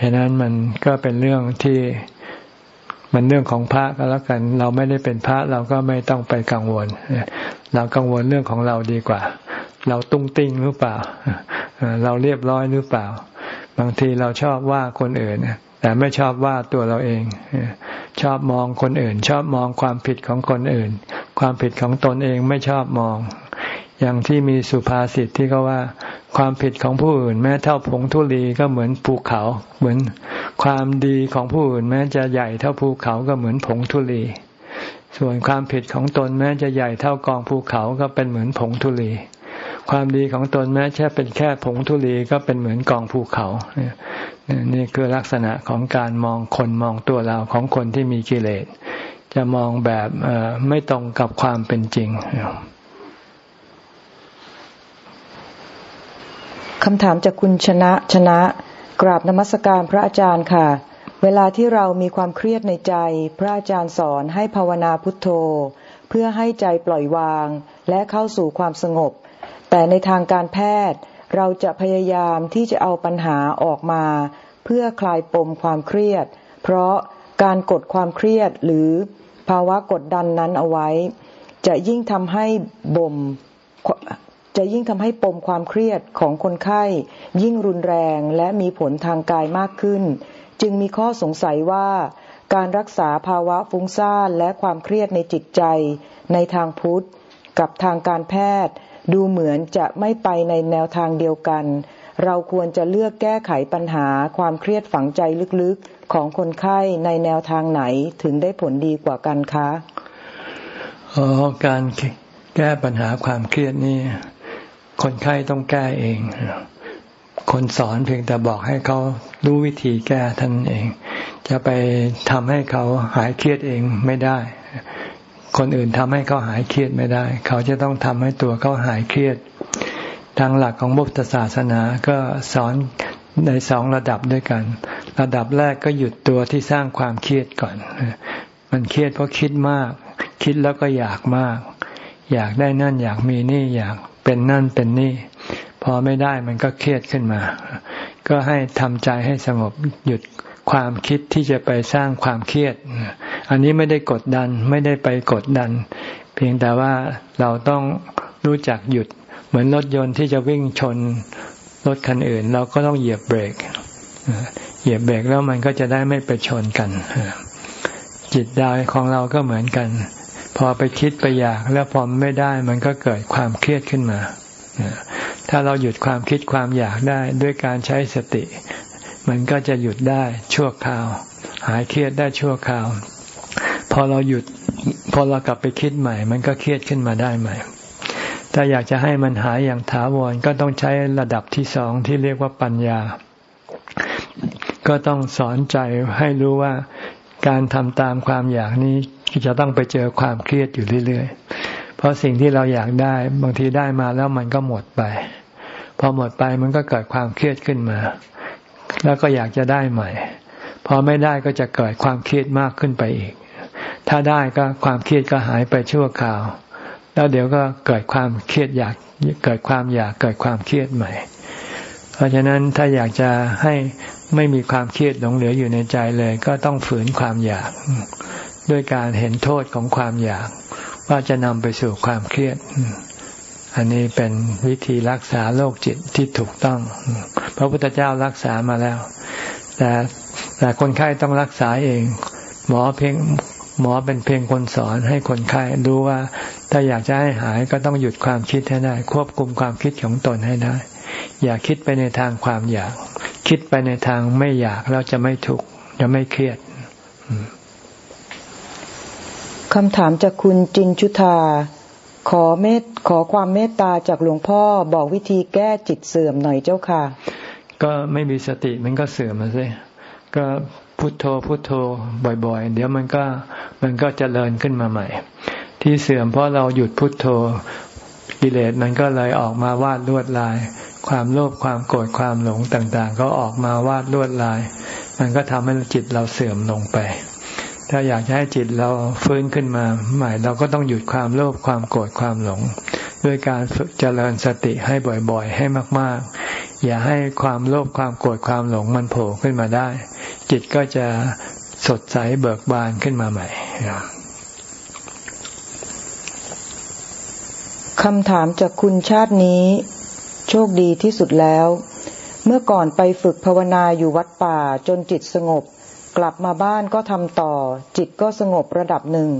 S1: ฉะนั้นมันก็เป็นเรื่องที่มันเรื่องของพระก็แล้วกัน เราไม่ได้เป็นพระเราก็ไม่ต้องไปกังวล เรากังวลเรื่องของเราดีกว่า เราตุ้งติ้งหรือเปล่า เราเรียบร้อยหรือเปล่า บางทีเราชอบว่าคนอื่น แต่ไม่ชอบว่าตัวเราเอง ชอบมองคนอื่น ชอบมองความผิดของคนอื่น ความผิดของตนเองไม่ชอบมอง อย่างที่มีสุภาษิตที่เขาว่า ความผิดของผู้อื่น แม้เท่าผงทุลีก็เหมือนภูเขา เหมือนความดีของผู้อื่น แม้จะใหญ่เท่าภูเขาก็เหมือนผงทุลี ส่วนความผิดของตนแม้จะใหญ่เท่ากองภูเขาก็เป็นเหมือนผงทุลีความดีของตนแม้แค่เป็นแค่ผงทุลีก็เป็นเหมือนกองภูเขา นี่คือลักษณะของการมองคนมองตัวเราของคนที่มีกิเลส จะมองแบบไม่ตรงกับความเป็นจริง
S2: คำถามจากคุณชนะชนะ กราบนมัสการพระอาจารย์ค่ะ เวลาที่เรามีความเครียดในใจ พระอาจารย์สอนให้ภาวนาพุทโธ เพื่อให้ใจปล่อยวางและเข้าสู่ความสงบ แต่ในทางการแพทย์ เราจะพยายามที่จะเอาปัญหาออกมา เพื่อคลายปมความเครียด เพราะการกดความเครียดหรือภาวะกดดันนั้นเอาไว้ จะยิ่งทำให้บ่มจะยิ่งทำให้ปมความเครียดของคนไข้ ยิ่งรุนแรงและมีผลทางกายมากขึ้น จึงมีข้อสงสัยว่า การรักษาภาวะฟุ้งซ่านและความเครียดในจิตใจ ในทางพุทธ กับทางการแพทย์ ดูเหมือนจะไม่ไปในแนวทางเดียวกัน เราควรจะเลือกแก้ไขปัญหาความเครียดฝังใจลึกๆของคนไข้ในแนวทางไหนถึงได้ผลดีกว่ากันคะ
S1: อ๋อการแก้ปัญหาความเครียดนี่คนไข้ต้องแก้เอง คนสอนเพียงแต่บอกให้เขารู้วิธีแก้ท่านเอง จะไปทำให้เขาหายเครียดเองไม่ได้ คนอื่นทำให้เขาหายเครียดไม่ได้ เขาจะต้องทำให้ตัวเขาหายเครียด ทางหลักของบุตศาสนาก็สอนในสองระดับด้วยกัน ระดับแรกก็หยุดตัวที่สร้างความเครียดก่อน มันเครียดเพราะคิดมาก คิดแล้วก็อยากมาก อยากได้นั่นอยากมีนี่อยากเป็นนั่นเป็นนี่ พอไม่ได้มันก็เครียดขึ้นมา ก็ให้ทำใจให้สงบหยุด ความคิดที่จะไปสร้างความเครียด อันนี้ไม่ได้กดดันไม่ได้ไปกดดัน เพียงแต่ว่าเราต้องรู้จักหยุด เหมือนรถยนต์ที่จะวิ่งชนรถคันอื่น เราก็ต้องเหยียบเบรกเหยียบเบรกแล้วมันก็จะได้ไม่ไปชนกัน จิตดาวของเราก็เหมือนกัน พอไปคิดไปอยากแล้วพอไม่ได้มันก็เกิดความเครียดขึ้นมาถ้าเราหยุดความคิดความอยากได้ด้วยการใช้สติ มันก็จะหยุดได้ชั่วคราว หายเครียดได้ชั่วคราว พอเราหยุดพอเรากลับไปคิดใหม่ มันก็เครียดขึ้นมาได้ใหม่ ถ้าอยากจะให้มันหายอย่างถาวรก็ต้องใช้ระดับที่สองที่เรียกว่าปัญญา ก็ต้องสอนใจให้รู้ว่าการทำตามความอยากนี้จะต้องไปเจอความเครียดอยู่เรื่อยๆ เพราะสิ่งที่เราอยากได้บางทีได้มาแล้วมันก็หมดไป พอหมดไปมันก็เกิดความเครียดขึ้นมา แล้วก็อยากจะได้ใหม่ พอไม่ได้ก็จะเกิดความเครียดมากขึ้นไปอีก ถ้าได้ก็ความเครียดก็หายไปชั่วคราว แล้วเดี๋ยวก็เกิดความเครียดอยากเกิดความอยากเกิดความเครียดใหม่ เพราะฉะนั้นถ้าอยากจะให้ไม่มีความเครียดหลงเหลืออยู่ในใจเลย ก็ต้องฝืนความอยาก ด้วยการเห็นโทษของความอยาก ว่าจะนำไปสู่ความเครียด อันนี้เป็นวิธีรักษาโรคจิตที่ถูกต้อง พระพุทธเจ้ารักษามาแล้ว แต่แต่คนไข้ต้องรักษาเอง หมอเพียงหมอเป็นเพียงคนสอนให้คนไข้รู้ว่าถ้าอยากจะให้หายก็ต้องหยุดความคิดให้ได้ ควบคุมความคิดของตนให้ได้ อย่าคิดไปในทางความอยาก คิดไปในทางไม่อยากแล้วจะไม่ทุกข์จะไม่เครียด
S2: คำถามจากคุณจินชุธา ขอเมตขอความเมตตาจากหลวงพ่อบอกวิธีแก้จิตเสื่อมหน่อยเจ้าค่ะ
S1: ก็ไม่มีสติมันก็เสื่อมสิก็พุโทโธพุโทโธบ่อย ๆ เดี๋ยวมันก็มันก็จเจริญขึ้นมาใหม่ ที่เสื่อมเพราะเราหยุดพุดโทโธกิเลสมันก็เลยออกมาวาดลวดลาย ความโลภความโกรธความหลงต่างๆ ก็ออกมาวาดลวดลาย มันก็ทำให้จิตเราเสื่อมลงไป ถ้าอยากให้จิตเราฟื้นขึ้นมาใหม่เราก็ต้องหยุดความโลภความโกรธความหลง ด้วยการฝึกเจริญสติให้บ่อยๆ ให้มากๆ อย่าให้ความโลภความโกรธความหลงมันโผล่ขึ้นมาได้ จิตก็จะสดใสเบิกบานขึ้นมาใหม่
S2: คำถามจากคุณชาตินี้ โชคดีที่สุดแล้ว เมื่อก่อนไปฝึกภาวนาอยู่วัดป่าจนจิตสงบ กลับมาบ้านก็ทำต่อ จิตก็สงบระดับหนึ่ง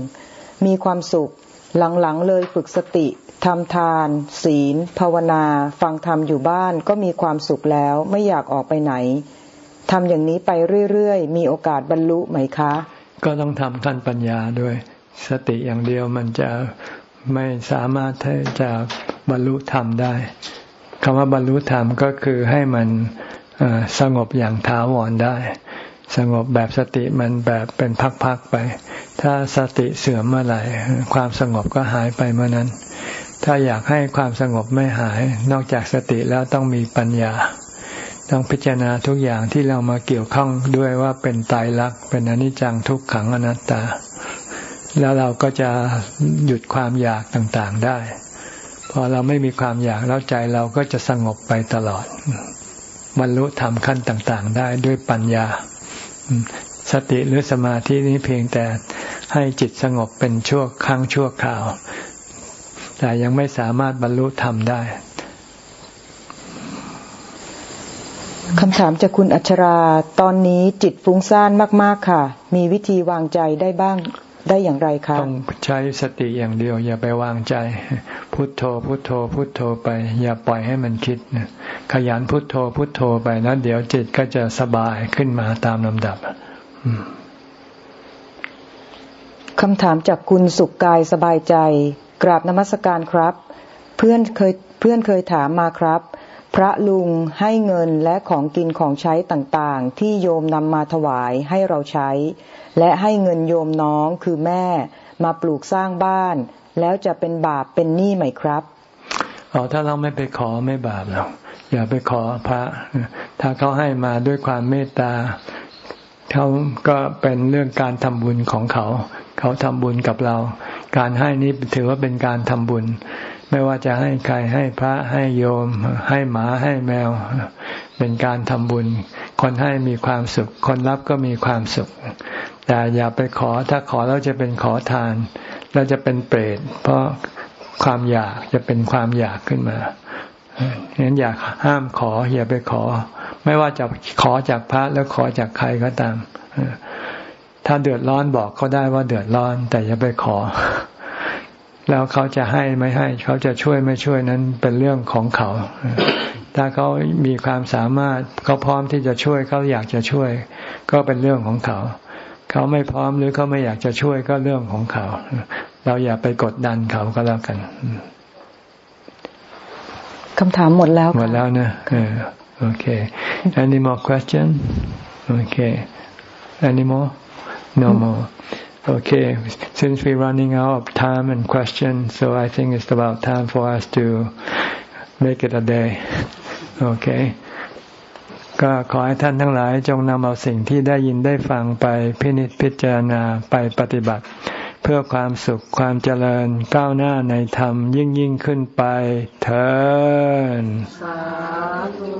S2: มีความสุข หลังๆเลยฝึกสติทำทาน ศีล ภาวนา ฟังธรรมอยู่บ้านก็มีความสุขแล้วไม่อยากออกไปไหนทำอย่างนี้ไปเรื่อยๆ มีโอกาสบรรลุไหมคะ
S1: ก็ต้องทำขั้นปัญญาด้วย สติอย่างเดียวมันจะไม่สามารถที่จะบรรลุธรรมได้คำว่าบรรลุธรรมก็คือให้มันสงบอย่างถาวรได้ สงบแบบสติมันแบบเป็นพักๆไป ถ้าสติเสื่อมเมื่อไหร่ ความสงบก็หายไปเมื่อนั้น ถ้าอยากให้ความสงบไม่หาย นอกจากสติแล้วต้องมีปัญญา ต้องพิจารณาทุกอย่างที่เรามาเกี่ยวข้องด้วยว่าเป็นตายรักเป็นอนิจจังทุกขังอนัตตา แล้วเราก็จะหยุดความอยากต่างๆได้ พอเราไม่มีความอยากแล้วใจเราก็จะสงบไปตลอดบรรลุธรรมขั้นต่างๆ ได้ด้วยปัญญา สติหรือสมาธินี้เพียงแต่ให้จิตสงบเป็นชั่วครั้งชั่วคราว แต่ยังไม่สามารถบรรลุธรรมได้
S2: คำถามจากคุณอัชรา ตอนนี้จิตฟุ้งซ่านมาก ๆ ค่ะ มีวิธีวางใจได้บ้าง ได้อย่างไรคะ
S1: ต้องใช้สติอย่างเดียว อย่าไปวางใจ พุทโธ พุทโธ พุทโธไป อย่าปล่อยให้มันคิดขยันพุทโธ พุทโธไปแล้วเดี๋ยวจิตก็จะสบายขึ้นมาตามลำดับ
S2: คำถามจากคุณสุขกายสบายใจ กราบนมัสการครับ เพื่อนเคยเพื่อนเคยถามมาครับ พระลุงให้เงินและของกินของใช้ต่างๆ ที่โยมนำมาถวายให้เราใช้ และให้เงินโยมน้องคือแม่มาปลูกสร้างบ้าน แล้วจะเป็นบาปเป็นหนี้ไหมครับ
S1: อ๋อถ้าเราไม่ไปขอไม่บาปหรอกอย่าไปขอพระ ถ้าเขาให้มาด้วยความเมตตาเขาก็เป็นเรื่องการทำบุญของเขา เขาทำบุญกับเรา การให้นี้ถือว่าเป็นการทำบุญ ไม่ว่าจะให้ใครให้พระให้โยม ให้หมาให้แมว เป็นการทำบุญ คนให้มีความสุข คนรับก็มีความสุข แต่อย่าไปขอถ้าขอแล้วจะเป็นขอทาน แล้วจะเป็นเปรต เพราะความอยากจะเป็นความอยากขึ้นมาฉะนั้นอยากห้ามขออย่าไปขอ ไม่ว่าจะขอจากพระแล้วขอจากใครก็ตามถ้าเดือดร้อนบอกเขาได้ว่าเดือดร้อน แต่อย่าไปขอ แล้วเขาจะให้ไม่ให้ เขาจะช่วยไม่ช่วยนั้นเป็นเรื่องของเขา ถ้าเขามีความสามารถเขาพร้อมที่จะช่วยเขาอยากจะช่วย ก็เป็นเรื่องของเขา เขาไม่พร้อมหรือเขาไม่อยากจะช่วยก็เรื่องของเขา เราอย่าไปกดดันเขาก็แล้วกัน
S2: คำถามหมดแล้ว
S1: หมดแล้วนะโอเค any more question okay any more no more okay since we're running out of time and questions so I think it's about time for us to make it a day okay ก็ขอให้ท่านทั้งหลายจงนำเอาสิ่งที่ได้ยินได้ฟังไปพินิจพิจารณาไปปฏิบัติ เพื่อความสุขความเจริญก้าวหน้าในธรรมยิ่งยิ่งขึ้นไปเถิดสาธุ